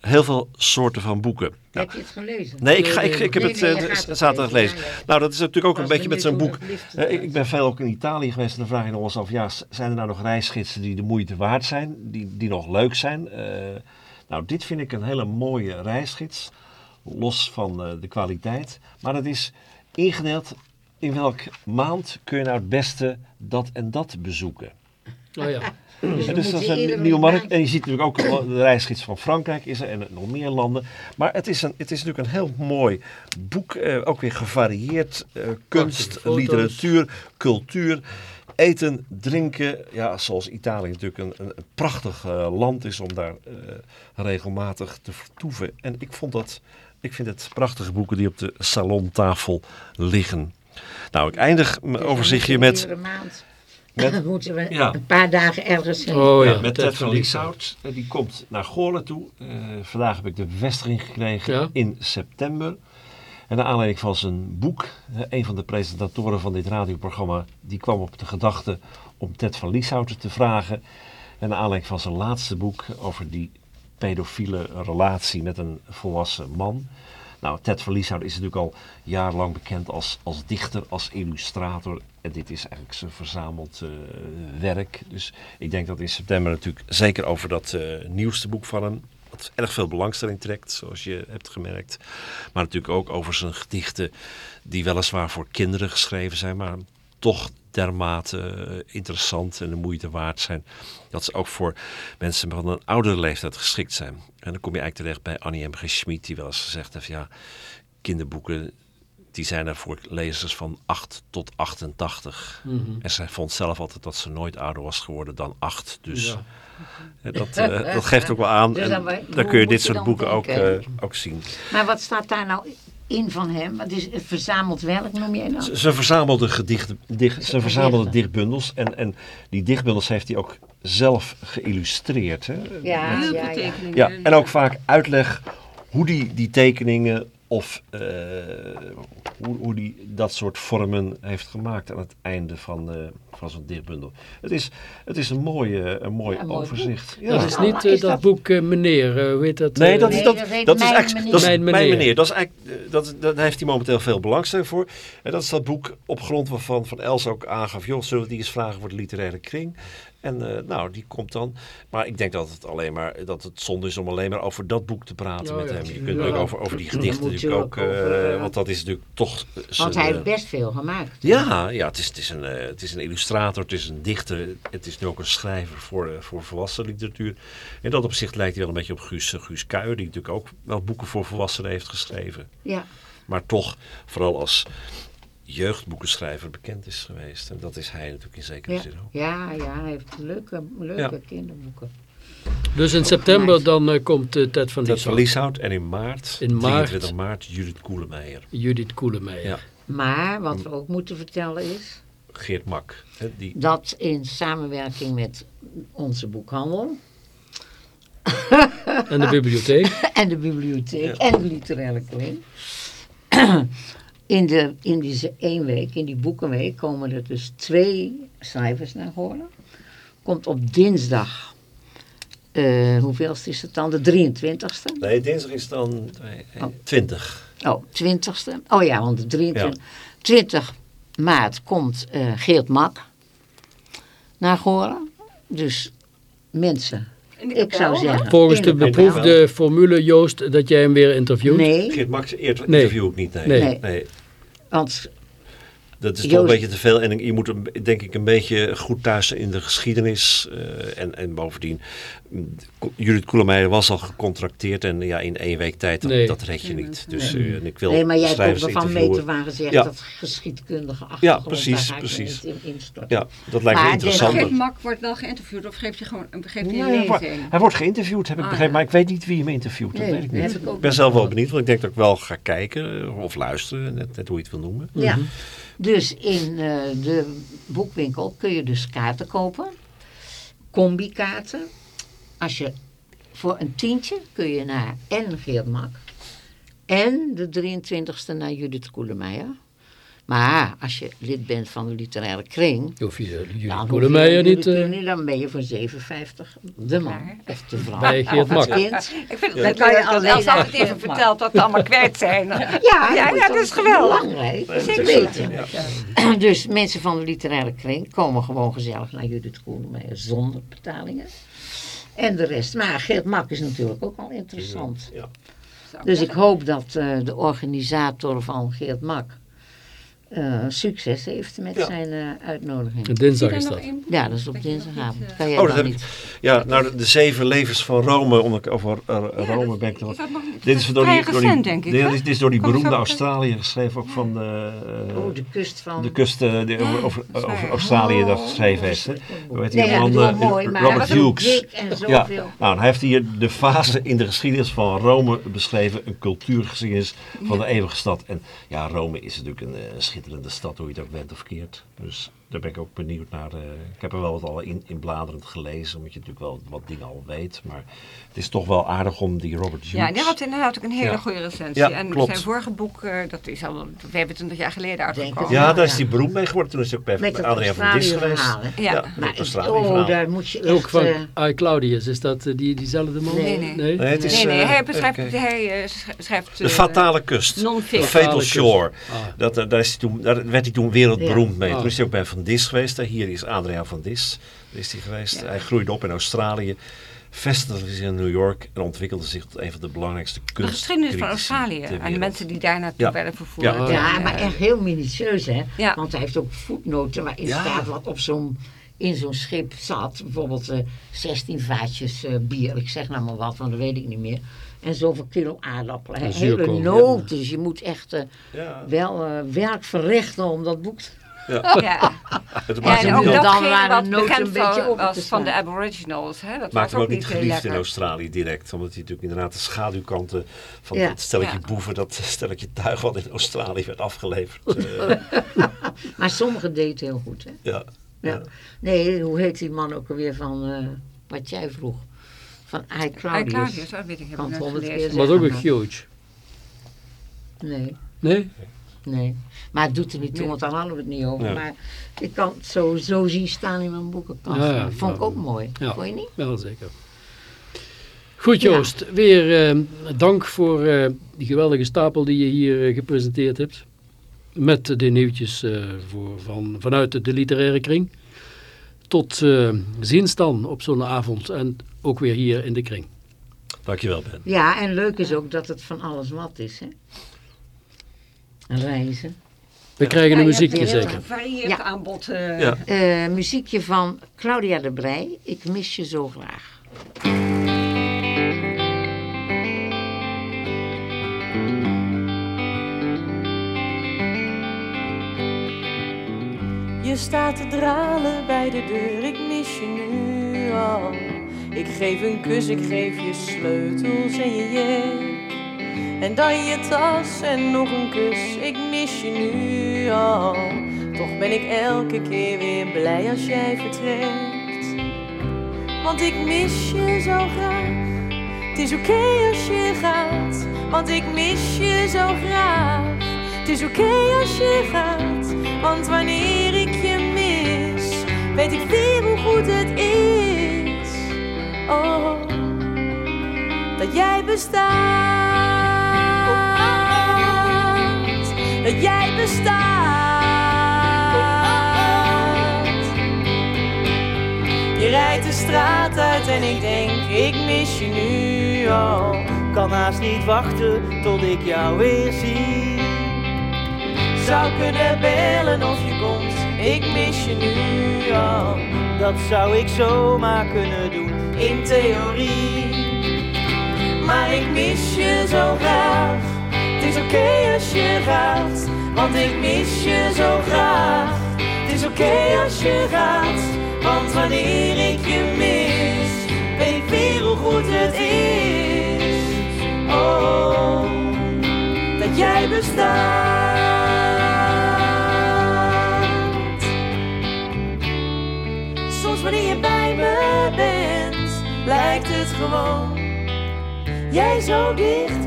Heel veel soorten van boeken. Nou, Heb je het gelezen? Nee, ik, ga, ik, ik heb Nee, het nee, eh, het zaterdag lezen. gelezen. Ja, ja. Nou, dat is natuurlijk ook een beetje met zo'n boek. dat Eh, eruit ik ben veel ook in Italië geweest en dan vraag je nog eens af, ja, zijn er nou nog reisgidsen die de moeite waard zijn, die, die nog leuk zijn? Eh, nou, dit vind ik een hele mooie reisgids, los van eh, de kwaliteit. Maar het is ingedeeld in welk maand kun je nou het beste dat en dat bezoeken. Oh ja. Dus, Ja, we dus dat is een nieuwe markt. En je ziet natuurlijk ook de reisgids van Frankrijk is er en nog meer landen. Maar het is, een, het is natuurlijk een heel mooi boek. eh, ook weer gevarieerd. eh, kunst, literatuur, cultuur. Eten, drinken. Ja, zoals Italië natuurlijk een, een, prachtig eh, land is om daar regelmatig te vertoeven. En ik vond dat, ik vind het prachtige boeken die op de salontafel liggen. Nou, ik eindig mijn Dus overzichtje met... maand met moeten we Ja. een paar dagen ergens heen. Oh ja, ja, met Ted van Lieshout. Die komt naar Goorlen toe. Eh, vandaag heb ik de bevestiging gekregen Ja. in september. En naar aanleiding van zijn boek, een van de presentatoren van dit radioprogramma, die kwam op de gedachte om Ted van Lieshout te vragen. En naar aanleiding van zijn laatste boek over die pedofiele relatie met een volwassen man. Nou, Ted van Lieshout is natuurlijk al jarenlang bekend als, als dichter, als illustrator. En dit is eigenlijk zijn verzameld eh, werk. Dus ik denk dat in september natuurlijk zeker over dat eh, nieuwste boek van hem... wat erg veel belangstelling trekt, zoals je hebt gemerkt. Maar natuurlijk ook over zijn gedichten die weliswaar voor kinderen geschreven zijn... maar toch dermate eh, interessant en de moeite waard zijn. Dat ze ook voor mensen van een oudere leeftijd geschikt zijn. En dan kom je eigenlijk terecht bij Annie M. G. Schmid, die wel eens gezegd heeft, ja, kinderboeken die zijn er voor lezers van 8 tot 88. Mhm. En zij vond zelf altijd dat ze nooit ouder was geworden dan 8. Dus Ja. eh, dat, eh, dat geeft ook wel aan. Dus en dan hoe kun je dit soort boeken ook, eh, ook zien. Maar wat staat daar nou in van hem? Wat is het verzameld werk, noem jij dat? Ze, ze verzamelde gedichten, dicht, ze verzamelde dichtbundels. En, en die dichtbundels heeft hij ook zelf geïllustreerd. Hè? Ja, Heel ja. Ja, en ook vaak uitleg hoe die, die tekeningen of eh, hoe, hoe die dat soort vormen heeft gemaakt aan het einde van, eh, van zo'n dichtbundel. Het is, het is een, mooie, een mooi Ja, een mooi overzicht. Dat is Ja, niet eh, is dat, dat- boek Meneer, heet dat? Nee, dat is, Nee, dat, dat dat, is Mijn eigenlijk, Meneer. dat is Mijn mijn Meneer. meneer. Dat is eigenlijk, dat, dat, daar heeft hij momenteel veel belangstelling voor. En dat is dat boek op grond waarvan Van Els ook aangaf, joh, zullen we die eens vragen voor de literaire kring? En eh, nou, die komt dan. Maar ik denk dat het alleen maar, dat het zonde is om alleen maar over dat boek te praten Oh, met ja. hem. Je kunt Ja. natuurlijk over, over die gedichten natuurlijk ook, ook over, eh, eh, want dat is natuurlijk toch... eh, Want hij eh, heeft best veel gemaakt. ja, ja het, is, het, is een, eh, het is een illustrator, het is een dichter, het is nu ook een schrijver voor, eh, voor volwassen literatuur. In dat opzicht lijkt hij wel een beetje op Guus, eh, Guus Kuijer, die natuurlijk ook wel boeken voor volwassenen heeft geschreven. Ja. Maar toch vooral als jeugdboekenschrijver bekend is geweest. En dat is hij natuurlijk in zekere Ja. zin ook. ja, ja, hij heeft leuke, leuke Ja. kinderboeken. Dus in september dan eh, komt eh, Ted van Ted van Lieshout. Lieshout en in maart, In maart. 23 maart, Judith Koelemeijer. Judith Koelemeijer. Ja. Maar wat we ook moeten vertellen is Geert Mak. Hè, die, dat in samenwerking met onze boekhandel En de bibliotheek. en de bibliotheek Ja. en de literaire kring. In, de, in die één week, in die boekenweek, komen er dus twee schrijvers naar horen. Komt op dinsdag, eh hoeveelste is het dan? De 23ste? nee, dinsdag is dan eh, 20. Oh, 20ste. Oh ja, want de 23, 20 maart komt eh, Geert Mak naar horen. Dus mensen, ik zou zeggen... Volgens de beproefde formule, Joost, dat jij hem weer interviewt. Nee, Geert Mak eerder Nee. interview ik niet. Nee. Nee. nee. Want Dat is toch Joost- een beetje te veel. En je moet een- denk ik een beetje goed thuis in de geschiedenis. eh, en, en bovendien, mm, Judith Koelemeijer was al gecontracteerd. En ja, in één week tijd, dat, Nee. dat red je niet. Dus eh, en ik wil Nee, maar jij komt ervan mee te waren gezegd Ja. dat geschiedkundige achtergrond, precies, daar ik precies. in instorten. Ja, dat lijkt me Maar interessant. Geert Mak wordt wel geïnterviewd of geeft hij gewoon geeft hij Nee, een hij, wordt, lezing? hij wordt geïnterviewd, heb ik Ah, begrepen. ja. Maar ik weet niet wie hem interviewt. Dat Nee, weet ik niet. ik ben zelf wel benieuwd. Want ik denk dat ik wel ga kijken of luisteren. Net, net hoe je het wil noemen. Ja. Dus in eh, de boekwinkel kun je dus kaarten kopen. Combi-kaarten. Als je voor een tientje kun je naar en Geert Mak en de 23e naar Judith Koelemeijer. Maar als je lid bent van de literaire kring, Je hoeft je Judith dan, hoef je Koelemeijer Judith niet... eh, dan ben je voor 7,50 de man of de vrouw. Bij Geert het Mak. kind. Ik vind het leuk kan je dat alleen naar altijd even vertelt wat we allemaal kwijt zijn. Ja, Ja, ja, dat is geweldig. Belangrijk, Zeker. weten. Dus mensen van de literaire kring komen gewoon gezellig naar Judith Koelemeijer zonder betalingen. En de rest. Maar Geert Mak is natuurlijk ook wel interessant. Ja. Dus ik hoop dat eh, de organisator van Geert Mak eh, succes heeft met Ja. zijn eh, uitnodiging. Dinsdag is dat. Ja, dat is op dinsdagavond. Kan jij Oh, dat heb niet? Ja, nou, de, de zeven levens van Rome, ik over eh, Rome ben ik nog... Dit is door die, door die, recent, denk ik. dit, is, dit is door die beroemde Australiër geschreven, ook van de, eh, Oh, de kust van... de kust eh, die over, over. Australië dat Oh, geschreven heeft. Hè. Hoe heet die Nee, ja, man? eh, wel mooi, maar Robert Hughes. Ja, zoveel. nou, hij heeft hier de fase in de geschiedenis van Rome beschreven, een cultuurgeschiedenis van de eeuwige stad. En ja, Rome is natuurlijk een, eh, schitterende stad, hoe je ook bent of keert. Dus daar ben ik ook benieuwd naar. eh, ik heb er wel wat al in, in bladerend gelezen, omdat je natuurlijk wel wat dingen al weet. Maar het is toch wel aardig om die Robert Hughes... Ja, die had inderdaad ook een hele Ja. goede recensie. Ja, en klopt. zijn vorige boek, eh, dat is al 25 jaar geleden uitgekomen. het Ja, daar is hij beroemd mee geworden. Toen is hij ook bij, Met het Adriaan van Dis geweest. Ja. Ja, Maar met Australië oh, daar moet je Ook van I. Claudius, is dat die, diezelfde man? Nee, nee. nee? Nee, het is, Nee, nee, hij beschrijft, hij sch- schrijft... De eh, Fatale Kust. non-fiction. The Fatal Fatale Kust. Shore. Ah. Dat, daar, is hij toen, daar werd hij toen wereldberoemd mee. Toen is hij ook bij Van Dis geweest. Hier is Adriaan van Dis. Daar is hij geweest. Hij groeide op in Australië. vestigde zich in New York en ontwikkelde zich tot een van de belangrijkste De kunst. geschiedenis van Australië en de mensen die daar naartoe Ja. werden vervoerd. Ja. Ja, En, maar eh, echt heel minutieus, hè? Ja. Want hij heeft ook voetnoten waarin Ja. staat wat op zo'n in zo'n schip zat. Bijvoorbeeld eh 16 vaatjes eh, bier, ik zeg nou maar wat, want dat weet ik niet meer. En zoveel kilo aardappelen. En hè. Hele noten. Dus je moet echt eh, Ja. wel eh, werk verrichten om dat boek te... ja. Het Ja, maakt en hem ook niet dan waren wat bekend een beetje was van de aboriginals. Hè? Dat maakt hem ook niet heel geliefd in. Australië direct. Omdat hij natuurlijk inderdaad de schaduwkanten van Ja. dat stelletje Ja. boeven, dat stelletje tuig wat in Australië werd afgeleverd. eh, Maar sommigen deden het heel goed, hè? ja. Ja. Ja. Nee, hoe heet die man ook alweer van eh, wat jij vroeg? Van I. Claudius. Claudius, dat weet ik, gelezen. keer Was ook een George. Nee. Nee? Nee, maar het doet er niet toe, want daar hadden we het niet over. Ja. Maar ik kan het zo, zo zien staan in mijn boekenkast. Ja, ja. Vond ik ook mooi. Ja. Vond je niet? Wel zeker. Goed Joost, weer eh, dank voor eh, die geweldige stapel die je hier eh, gepresenteerd hebt. Met de nieuwtjes eh, voor, van, vanuit de literaire kring. Tot eh, ziens dan op zo'n avond en ook weer hier in de kring. Dankjewel Ben. Ja, en leuk is ook dat het van alles wat is, hè? Reizen. We krijgen een Ja, muziekje een zeker. gevarieerd Ja. aanbod. eh, Ja. Eh, muziekje van Claudia de Brij. Ik mis je zo graag. Je staat te dralen bij de deur, ik mis je nu al. Ik geef een kus, ik geef je sleutels en je juk. En dan je tas en nog een kus, ik mis je nu al. Toch ben ik elke keer weer blij als jij vertrekt. Want ik mis je zo graag. Het is oké als je gaat, want ik mis je zo graag. Het is oké als je gaat, want wanneer ik je mis, weet ik weer hoe goed het is. Oh, dat jij bestaat, jij bestaat. Je rijdt de straat uit en ik denk, ik mis je nu al. kan haast niet wachten tot ik jou weer zie. Zou kunnen bellen of je komt, ik mis je nu al. Dat zou ik zomaar kunnen doen. In theorie, maar ik mis je zo graag. Het is oké als je gaat, want ik mis je zo graag. Het is oké als je gaat, want wanneer ik je mis, weet ik weer hoe goed het is. Oh, dat jij bestaat. Soms wanneer je bij me bent, lijkt het gewoon jij zo dichtbij.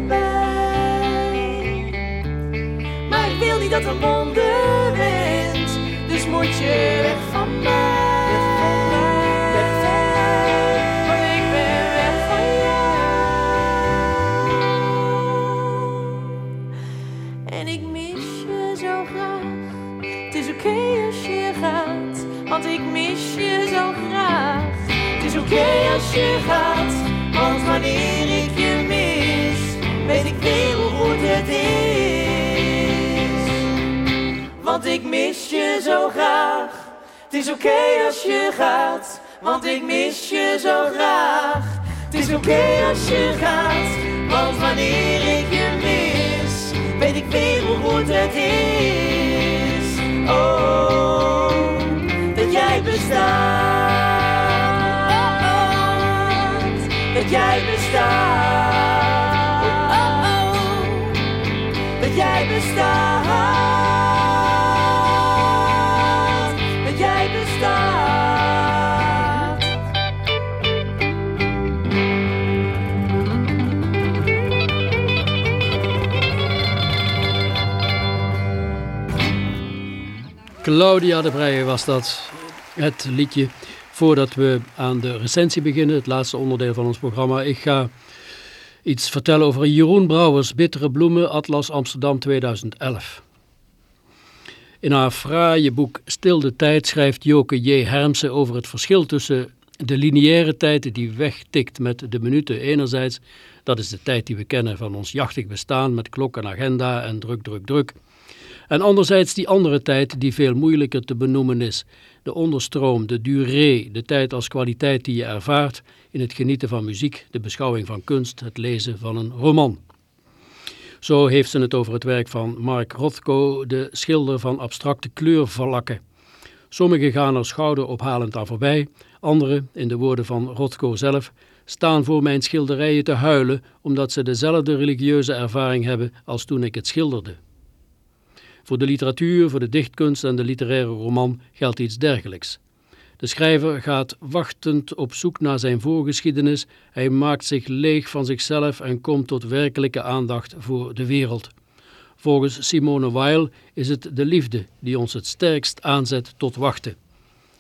Dat een wonder bent, dus moet je weg van mij. Graag. Het is oké als je gaat, want ik mis je zo graag. Het is oké als je gaat, want wanneer ik je mis, weet ik weer hoe goed het is. Oh, dat jij bestaat, dat jij bestaat, dat jij bestaat, Claudia de Breije was dat, het liedje. Voordat we aan de recensie beginnen, het laatste onderdeel van ons programma. Ik ga iets vertellen over Jeroen Brouwers Bittere Bloemen, Atlas Amsterdam 2011. In haar fraaie boek Stil de Tijd schrijft Joke J. Hermsen over het verschil tussen De lineaire tijd die wegtikt met de minuten enerzijds, dat is de tijd die we kennen van ons jachtig bestaan met klok en agenda en druk, druk, druk. En anderzijds die andere tijd die veel moeilijker te benoemen is. De onderstroom, de durée, de tijd als kwaliteit die je ervaart in het genieten van muziek, de beschouwing van kunst, het lezen van een roman. Zo heeft ze het over het werk van Mark Rothko, de schilder van abstracte kleurvlakken. Sommigen gaan er schouderophalend aan voorbij, anderen, in de woorden van Rothko zelf, staan voor mijn schilderijen te huilen omdat ze dezelfde religieuze ervaring hebben als toen ik het schilderde. Voor de literatuur, voor de dichtkunst en de literaire roman geldt iets dergelijks. De schrijver gaat wachtend op zoek naar zijn voorgeschiedenis, hij maakt zich leeg van zichzelf en komt tot werkelijke aandacht voor de wereld. Volgens Simone Weil is het de liefde die ons het sterkst aanzet tot wachten.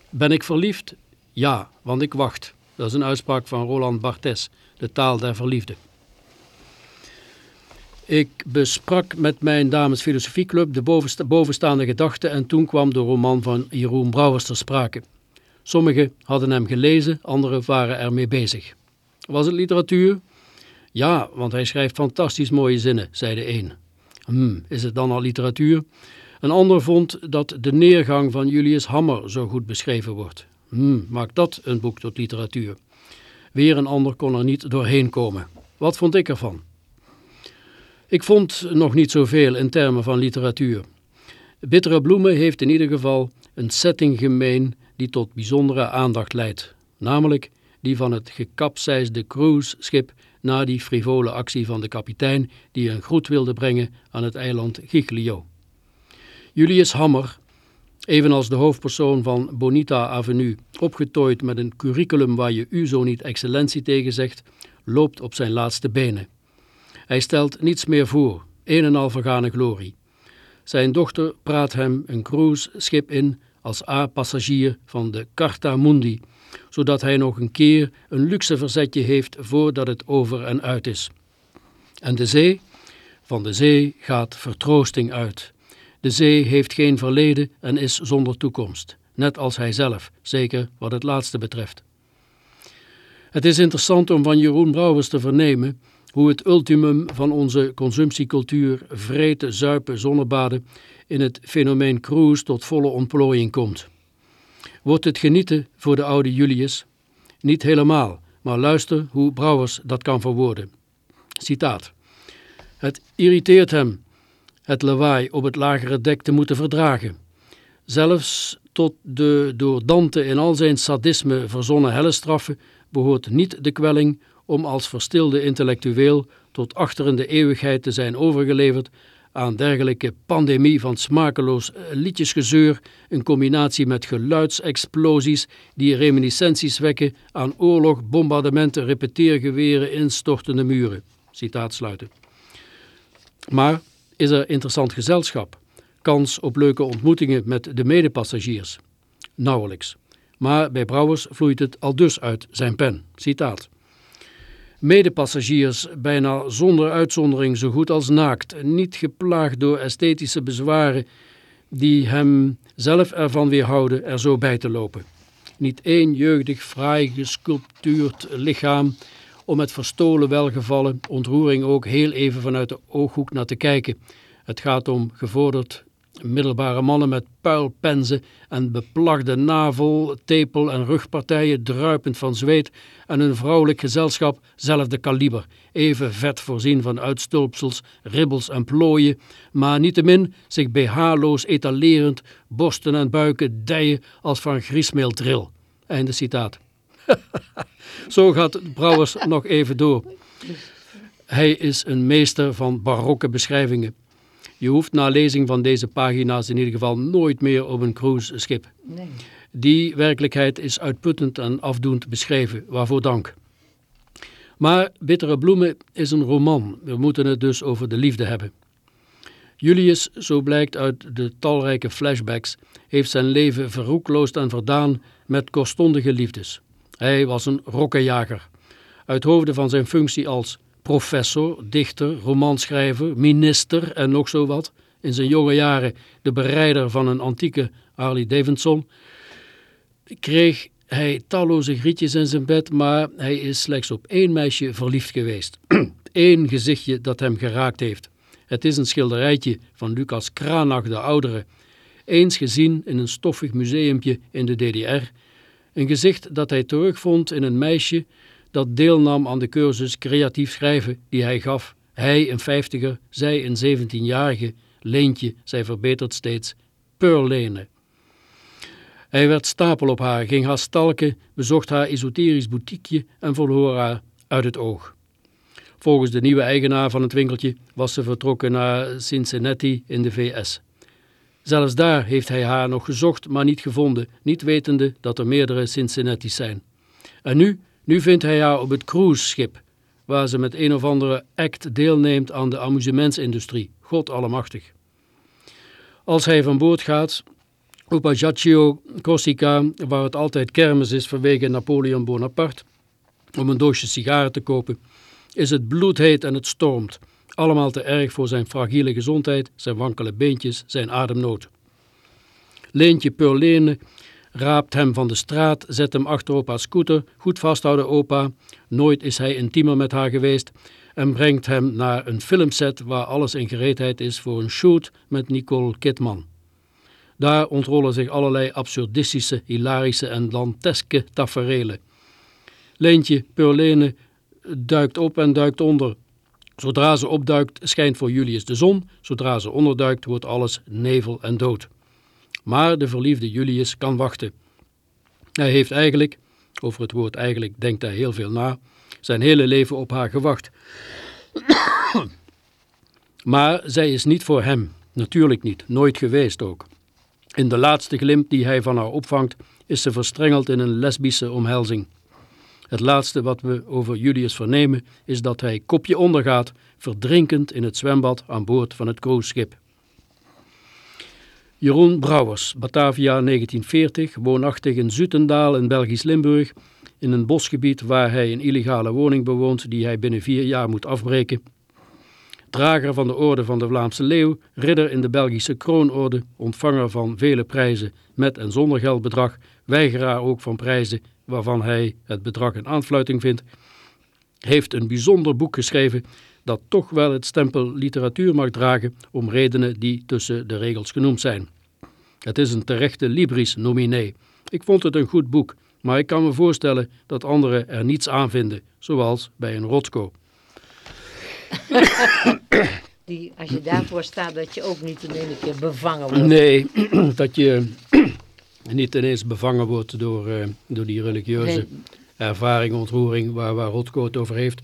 Ben ik verliefd? Ja, want ik wacht. Dat is een uitspraak van Roland Barthes, de taal der verliefde. Ik besprak met mijn dames filosofieclub de bovensta bovenstaande gedachten en toen kwam de roman van Jeroen Brouwers ter sprake. Sommigen hadden hem gelezen, anderen waren ermee bezig. Was het literatuur? Ja, want hij schrijft fantastisch mooie zinnen, zei de een. Hmm, is het dan al literatuur? Een ander vond dat de neergang van Julius Hammer zo goed beschreven wordt. Hmm, maakt dat een boek tot literatuur? Weer een ander kon er niet doorheen komen. Wat vond ik ervan? Ik vond nog niet zoveel in termen van literatuur. Bittere Bloemen heeft in ieder geval een setting gemeen die tot bijzondere aandacht leidt, namelijk die van het gekapseisde cruiseschip na die frivole actie van de kapitein die een groet wilde brengen aan het eiland Giglio. Julius Hammer, evenals de hoofdpersoon van Bonita Avenue, opgetooid met een curriculum waar je u zo niet excellentie tegen zegt, loopt op zijn laatste benen. Hij stelt niets meer voor, een en al vergane glorie. Zijn dochter praat hem een cruiseschip in als A-passagier van de Carta Mundi, zodat hij nog een keer een luxe verzetje heeft voordat het over en uit is. En de zee? Van de zee gaat vertroosting uit. De zee heeft geen verleden en is zonder toekomst, net als hij zelf, zeker wat het laatste betreft. Het is interessant om van Jeroen Brouwers te vernemen hoe het ultimum van onze consumptiecultuur, vreten, zuipen, zonnebaden, in het fenomeen cruise tot volle ontplooiing komt. Wordt het genieten voor de oude Julius? Niet helemaal, maar luister hoe Brouwers dat kan verwoorden. Citaat. Het irriteert hem het lawaai op het lagere dek te moeten verdragen. Zelfs tot de door Dante in al zijn sadisme verzonnen hellestraffen behoort niet de kwelling om als verstilde intellectueel tot achter de eeuwigheid te zijn overgeleverd aan dergelijke pandemie van smakeloos eh, liedjesgezeur in combinatie met geluidsexplosies die reminiscenties wekken aan oorlog, bombardementen, repeteergeweren, instortende muren. Citaat sluiten. Maar is er interessant gezelschap? Kans op leuke ontmoetingen met de medepassagiers? Nauwelijks. Maar bij Brouwers vloeit het al dus uit zijn pen. Citaat medepassagiers bijna zonder uitzondering zo goed als naakt, niet geplaagd door esthetische bezwaren die hem zelf ervan weerhouden er zo bij te lopen. Niet één jeugdig, fraai gesculptuurd lichaam om met verstolen welgevallen, ontroering ook heel even vanuit de ooghoek naar te kijken. Het gaat om gevorderd middelbare mannen met puilpenzen en beplagde navel, tepel en rugpartijen druipend van zweet en een vrouwelijk gezelschap zelfde kaliber, even vet voorzien van uitstulpsels, ribbels en plooien, maar niettemin zich BH-loos etalerend, borsten en buiken dijen als van griesmeeltril. Einde citaat. Zo gaat Brouwers nog even door. Hij is een meester van barokke beschrijvingen. Je hoeft na lezing van deze pagina's in ieder geval nooit meer op een cruiseschip. Nee. Die werkelijkheid is uitputtend en afdoend beschreven, waarvoor dank. Maar Bittere Bloemen is een roman, we moeten het dus over de liefde hebben. Julius, zo blijkt uit de talrijke flashbacks, heeft zijn leven verroekloosd en verdaan met kortstondige liefdes. Hij was een rokkenjager, uit hoofde van zijn functie als professor, dichter, romanschrijver, minister en nog zo wat. In zijn jonge jaren de bereider van een antieke Harley Davidson. Kreeg hij talloze grietjes in zijn bed, maar hij is slechts op één meisje verliefd geweest. Eén gezichtje dat hem geraakt heeft. Het is een schilderijtje van Lucas Kranach de Oudere. Eens gezien in een stoffig museumpje in de DDR. Een gezicht dat hij terugvond in een meisje dat deelnam aan de cursus creatief schrijven die hij gaf. Hij een vijftiger, zij een zeventienjarige. Leentje, zij verbetert steeds. Pearlene. Hij werd stapel op haar, ging haar stalken, bezocht haar esoterisch boutiqueje en verloor haar uit het oog. Volgens de nieuwe eigenaar van het winkeltje was ze vertrokken naar Cincinnati in de VS. Zelfs daar heeft hij haar nog gezocht, maar niet gevonden, niet wetende dat er meerdere Cincinnati's zijn. En nu, nu vindt hij haar op het cruiseschip, waar ze met een of andere act deelneemt aan de amusementsindustrie. God allemachtig. Als hij van boord gaat, op Ajaccio, Corsica, waar het altijd kermis is vanwege Napoleon Bonaparte, om een doosje sigaren te kopen, is het bloedheet en het stormt. Allemaal te erg voor zijn fragiele gezondheid, zijn wankele beentjes, zijn ademnood. Leentje Peurlene raapt hem van de straat, zet hem achter op haar scooter, goed vasthouden opa, nooit is hij intiemer met haar geweest, en brengt hem naar een filmset waar alles in gereedheid is voor een shoot met Nicole Kidman. Daar ontrollen zich allerlei absurdistische, hilarische en lanteske taferelen. Leentje Peurlene duikt op en duikt onder. Zodra ze opduikt schijnt voor Julius de zon, zodra ze onderduikt wordt alles nevel en dood. Maar de verliefde Julius kan wachten. Hij heeft eigenlijk, over het woord eigenlijk denkt hij heel veel na, zijn hele leven op haar gewacht. maar zij is niet voor hem, natuurlijk niet, nooit geweest ook. In de laatste glimp die hij van haar opvangt, is ze verstrengeld in een lesbische omhelzing. Het laatste wat we over Julius vernemen is dat hij kopje ondergaat, verdrinkend in het zwembad aan boord van het cruiseschip. Jeroen Brouwers, Batavia 1940, woonachtig in Zutendaal in Belgisch Limburg, in een bosgebied waar hij een illegale woning bewoont die hij binnen vier jaar moet afbreken. Drager van de Orde van de Vlaamse Leeuw, ridder in de Belgische Kroonorde, ontvanger van vele prijzen met en zonder geldbedrag, weigeraar ook van prijzen waarvan hij het bedrag een aanfluiting vindt, heeft een bijzonder boek geschreven dat toch wel het stempel literatuur mag dragen om redenen die tussen de regels genoemd zijn. Het is een terechte Libris nominee. Ik vond het een goed boek, maar ik kan me voorstellen dat anderen er niets aan vinden, zoals bij een Rotko. Die, als je daarvoor staat, dat je ook niet in één keer bevangen wordt. Nee, dat je niet ineens bevangen wordt door, uh, door die religieuze Nee. ervaring, ontroering waar, waar Rotko het over heeft.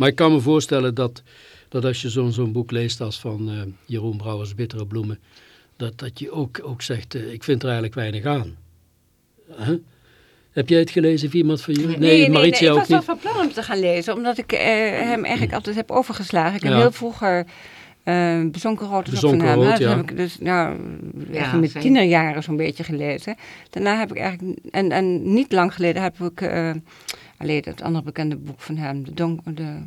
Maar ik kan me voorstellen dat, dat als je zo'n zo'n boek leest als van eh, Jeroen Brouwers Bittere Bloemen, dat, dat je ook, ook zegt, eh, ik vind er eigenlijk weinig aan. Huh? Heb jij het gelezen of iemand van jullie? Nee, Maritia ik ook was wel niet. van plan om te gaan lezen, omdat ik eh, hem eigenlijk altijd heb overgeslagen. Ik heb Ja. heel vroeger eh Bezonken Rood is ook van. Dat ja. heb ik dus nou, Ja, echt in mijn fijn. tienerjaren zo'n beetje gelezen. Daarna heb ik eigenlijk, en, en niet lang geleden heb ik eh alleen het andere bekende boek van hem, de, donk, de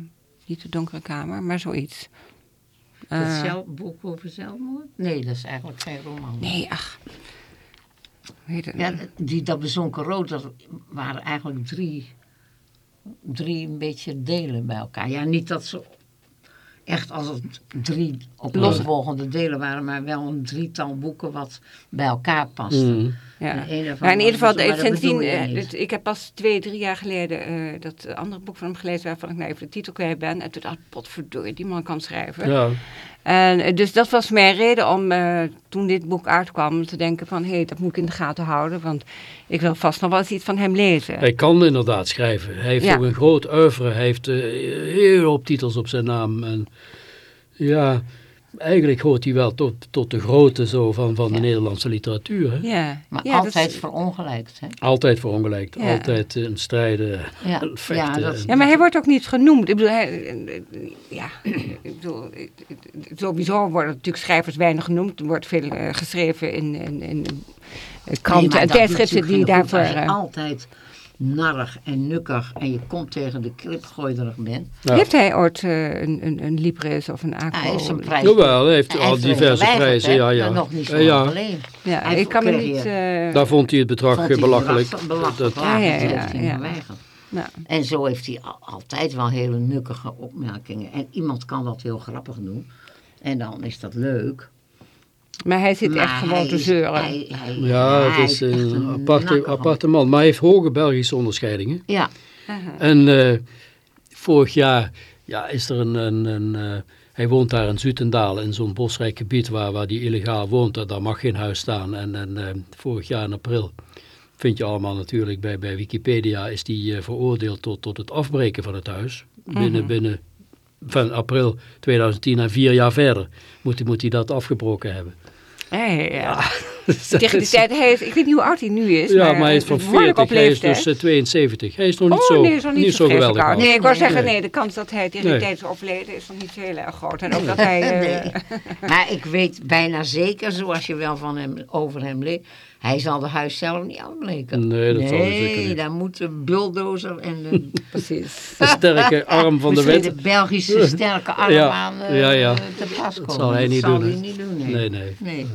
niet de Donkere Kamer, maar zoiets. Dat zelf, boek over zelfmoord? Nee, dat is eigenlijk geen roman. nee, ach. Hoe heet het? Ja, die, dat bezonken rood, dat waren eigenlijk drie, drie een beetje delen bij elkaar. Ja, niet dat ze echt als het drie opvolgende delen waren, maar wel een drietal boeken wat bij elkaar paste. Mm. Ja. Een Maar in ieder geval, sindsdien, eh, ik heb pas twee, drie jaar geleden eh, dat andere boek van hem gelezen waarvan ik nou even de titel kwijt ben. En toen dacht ik, potverdorie, die man kan schrijven. Ja, En eh, dus dat was mijn reden om eh, toen dit boek uitkwam te denken van, hé, hey, dat moet ik in de gaten houden. Want ik wil vast nog wel eens iets van hem lezen. hij kan inderdaad schrijven. Hij heeft Ja. ook een groot oeuvre. Hij heeft heel veel titels op zijn naam. En ja, eigenlijk hoort hij wel tot, tot de grote zo van, van de Nederlandse literatuur. Hè? Ja, Maar ja, altijd is- verongelijkt, hè? Altijd verongelijkt. Ja. Altijd in strijden, Ja, vechten. ja, dat- en- Ja, maar hij wordt ook niet genoemd. Ik bedoel, hij, eh, ja, ik bedoel, eh, sowieso worden natuurlijk schrijvers weinig genoemd. Er wordt veel eh, geschreven in, in, in eh, Nee, kranten en tijdschriften die daarvoor... eh, altijd narrig en nukkig en je komt tegen de klip gooiderig bent. Ja. Heeft hij ooit eh, een, een, een Libris of een ACO? Hij heeft zijn prijs. Jawel, hij heeft Hij al er diverse prijzen. Ja, ja. maar nog niet zo Ja, ja. Ja, Hij ik kan me niet... eh, Daar vond hij het bedrag Vond hij belachelijk. belachelijk, belachelijk Dat- Ja, ja, ja, ja. nou, En zo heeft hij al- altijd wel hele nukkige opmerkingen. En iemand kan dat heel grappig doen. En dan is dat leuk. Maar hij zit Maar echt gewoon te zeuren. hij- hij- Ja, hij het is echt een aparte, man. Maar hij heeft hoge Belgische onderscheidingen. Ja, En eh, vorig jaar ja, is er een... een, een eh, hij woont daar in Zutendaal, in zo'n bosrijk gebied waar, waar hij illegaal woont. Daar- Daar mag geen huis staan. En, en eh, vorig jaar in april, vind je allemaal natuurlijk bij, bij Wikipedia, is hij eh, veroordeeld tot, tot het afbreken van het huis. Binnen, binnen van april 2010 en vier jaar verder moet, hij- moet hij dat afgebroken hebben. Ja, ja, ja. Tegen die tijd, hij is, ik weet niet hoe oud hij nu is. Ja, maar hij is van behoorlijk 40, op hij is dus eh, 72. Hij is nog niet oh, zo, nee, is nog niet, zo geweldig oud. Nee, ik wou Nee. zeggen, nee, de kans dat hij tegen die Nee. tijd is overleden is nog niet heel erg groot. En ook dat hij... eh, nee. maar ik weet bijna zeker, zoals je wel van hem, over hem leest, hij zal de huis zelf niet afbreken. Nee, dat zal hij zeker Nee, niet. daar moet een bulldozer en een, precies. De sterke arm van de wet. de Belgische sterke arm Ja, aan eh, ja, ja. te pas komen. zal hij niet zal doen, hij hè? niet doen, nee. Nee, nee. Nee.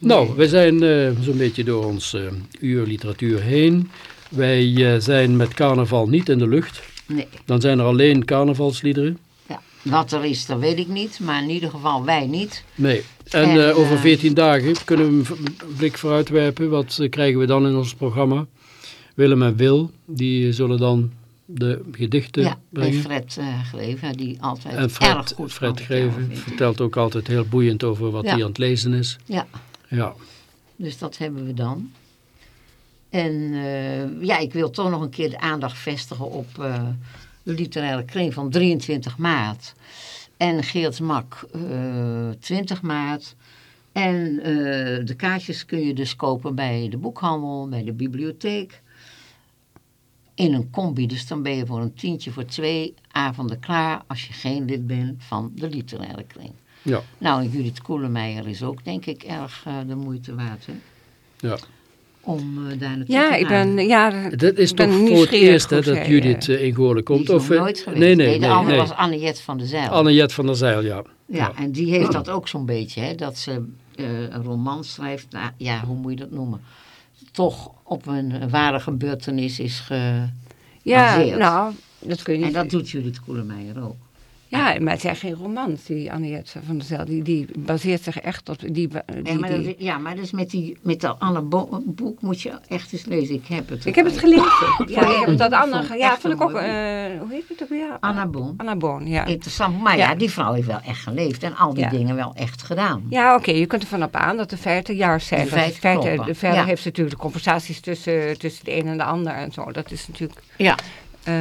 Nou, we zijn eh, zo'n beetje door ons eh, uur literatuur heen. Wij eh, zijn met carnaval niet in de lucht. nee. Dan zijn er alleen carnavalsliederen. Ja. Wat er is, dat weet ik niet, maar in ieder geval wij niet. Nee. En, En, over 14 dagen kunnen we een blik vooruitwerpen. Wat krijgen we dan in ons programma? Willem en Wil, die zullen dan de gedichten ja, brengen. Fred uh, Greven, die altijd En erg Fred, goed Fred Greven vertelt ook altijd heel boeiend over wat Ja. hij aan het lezen is. Ja, Ja. dus dat hebben we dan. En eh, ja, ik wil toch nog een keer de aandacht vestigen op eh, de literaire kring van 23 maart. En Geert Mak, eh 20 maart. En eh, de kaartjes kun je dus kopen bij de boekhandel, bij de bibliotheek. In een combi, dus dan ben je voor een tientje voor twee avonden klaar als je geen lid bent van de literaire kring. Ja. Nou, Judith Koelemeijer is ook denk ik erg eh, de moeite waard hè, ja. om eh, daar naartoe Ja, te ik gaan. ben... Ja, Dat is ik ben toch voor het eerst hè, dat Judith eh, in Goorlen Die komt? is nog eh, nooit geweest. Nee, nee, de nee. andere nee. was Anniette van der Zijl. Anne-Jet van der Zijl, ja. Ja, en die heeft dat ook zo'n beetje, hè, dat ze eh, een roman schrijft, nou, ja, hoe moet je dat noemen? Toch op een ware gebeurtenis is ge... Ja, nou, dat kun je En dat doet Judith Koelemeijer ook. Ja, maar het zijn geen romans, die Anniette van der Zijl. Die, die baseert zich echt op... Die, die, Ja, maar, dat, ja, maar dus met, die, met dat Anne Bo- boek moet je echt eens lezen. Ik heb het. ik heb het gelezen. Ja, ik heb Ja, dat andere... Ja, vond ik ook... eh, hoe heet het ook weer? Anna Boom. Anna Boon, ja. Interessant. Maar ja. Ja. die vrouw heeft wel echt geleefd en al die Ja. dingen wel echt gedaan. Ja, oké, je kunt ervan op aan dat de feiten juist zijn. De feiten feiten, kloppen, de verder ja. heeft ze natuurlijk de conversaties tussen, tussen de een en de ander en zo. Dat is natuurlijk Ja, eh,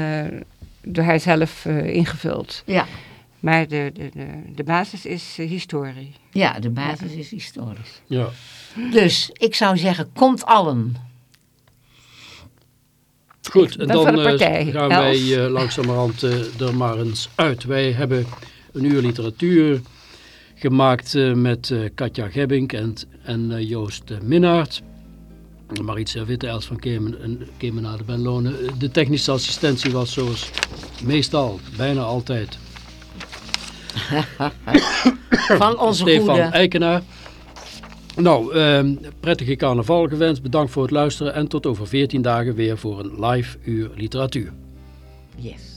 door hij zelf eh, ingevuld. ja. Maar de, de, de, de basis is eh, historie. ja de basis is historisch. ja. Dus ik zou zeggen, komt allen. Goed, en dan eh, partij. gaan wij eh, langzamerhand eh, er maar eens uit. Wij hebben een uur literatuur gemaakt eh, met eh, Katja Gebbink en, en eh, Joost uh, Minnaert. Maritza Witte, Els van Kemen en Kemenade Ben Lonen. Eh, De technische assistentie was zoals meestal, bijna altijd, Van onze Stefan goede. Eikenaar. Nou, ehm, prettige carnaval gewenst. Bedankt voor het luisteren en tot over 14 dagen weer voor een live uur literatuur. Yes.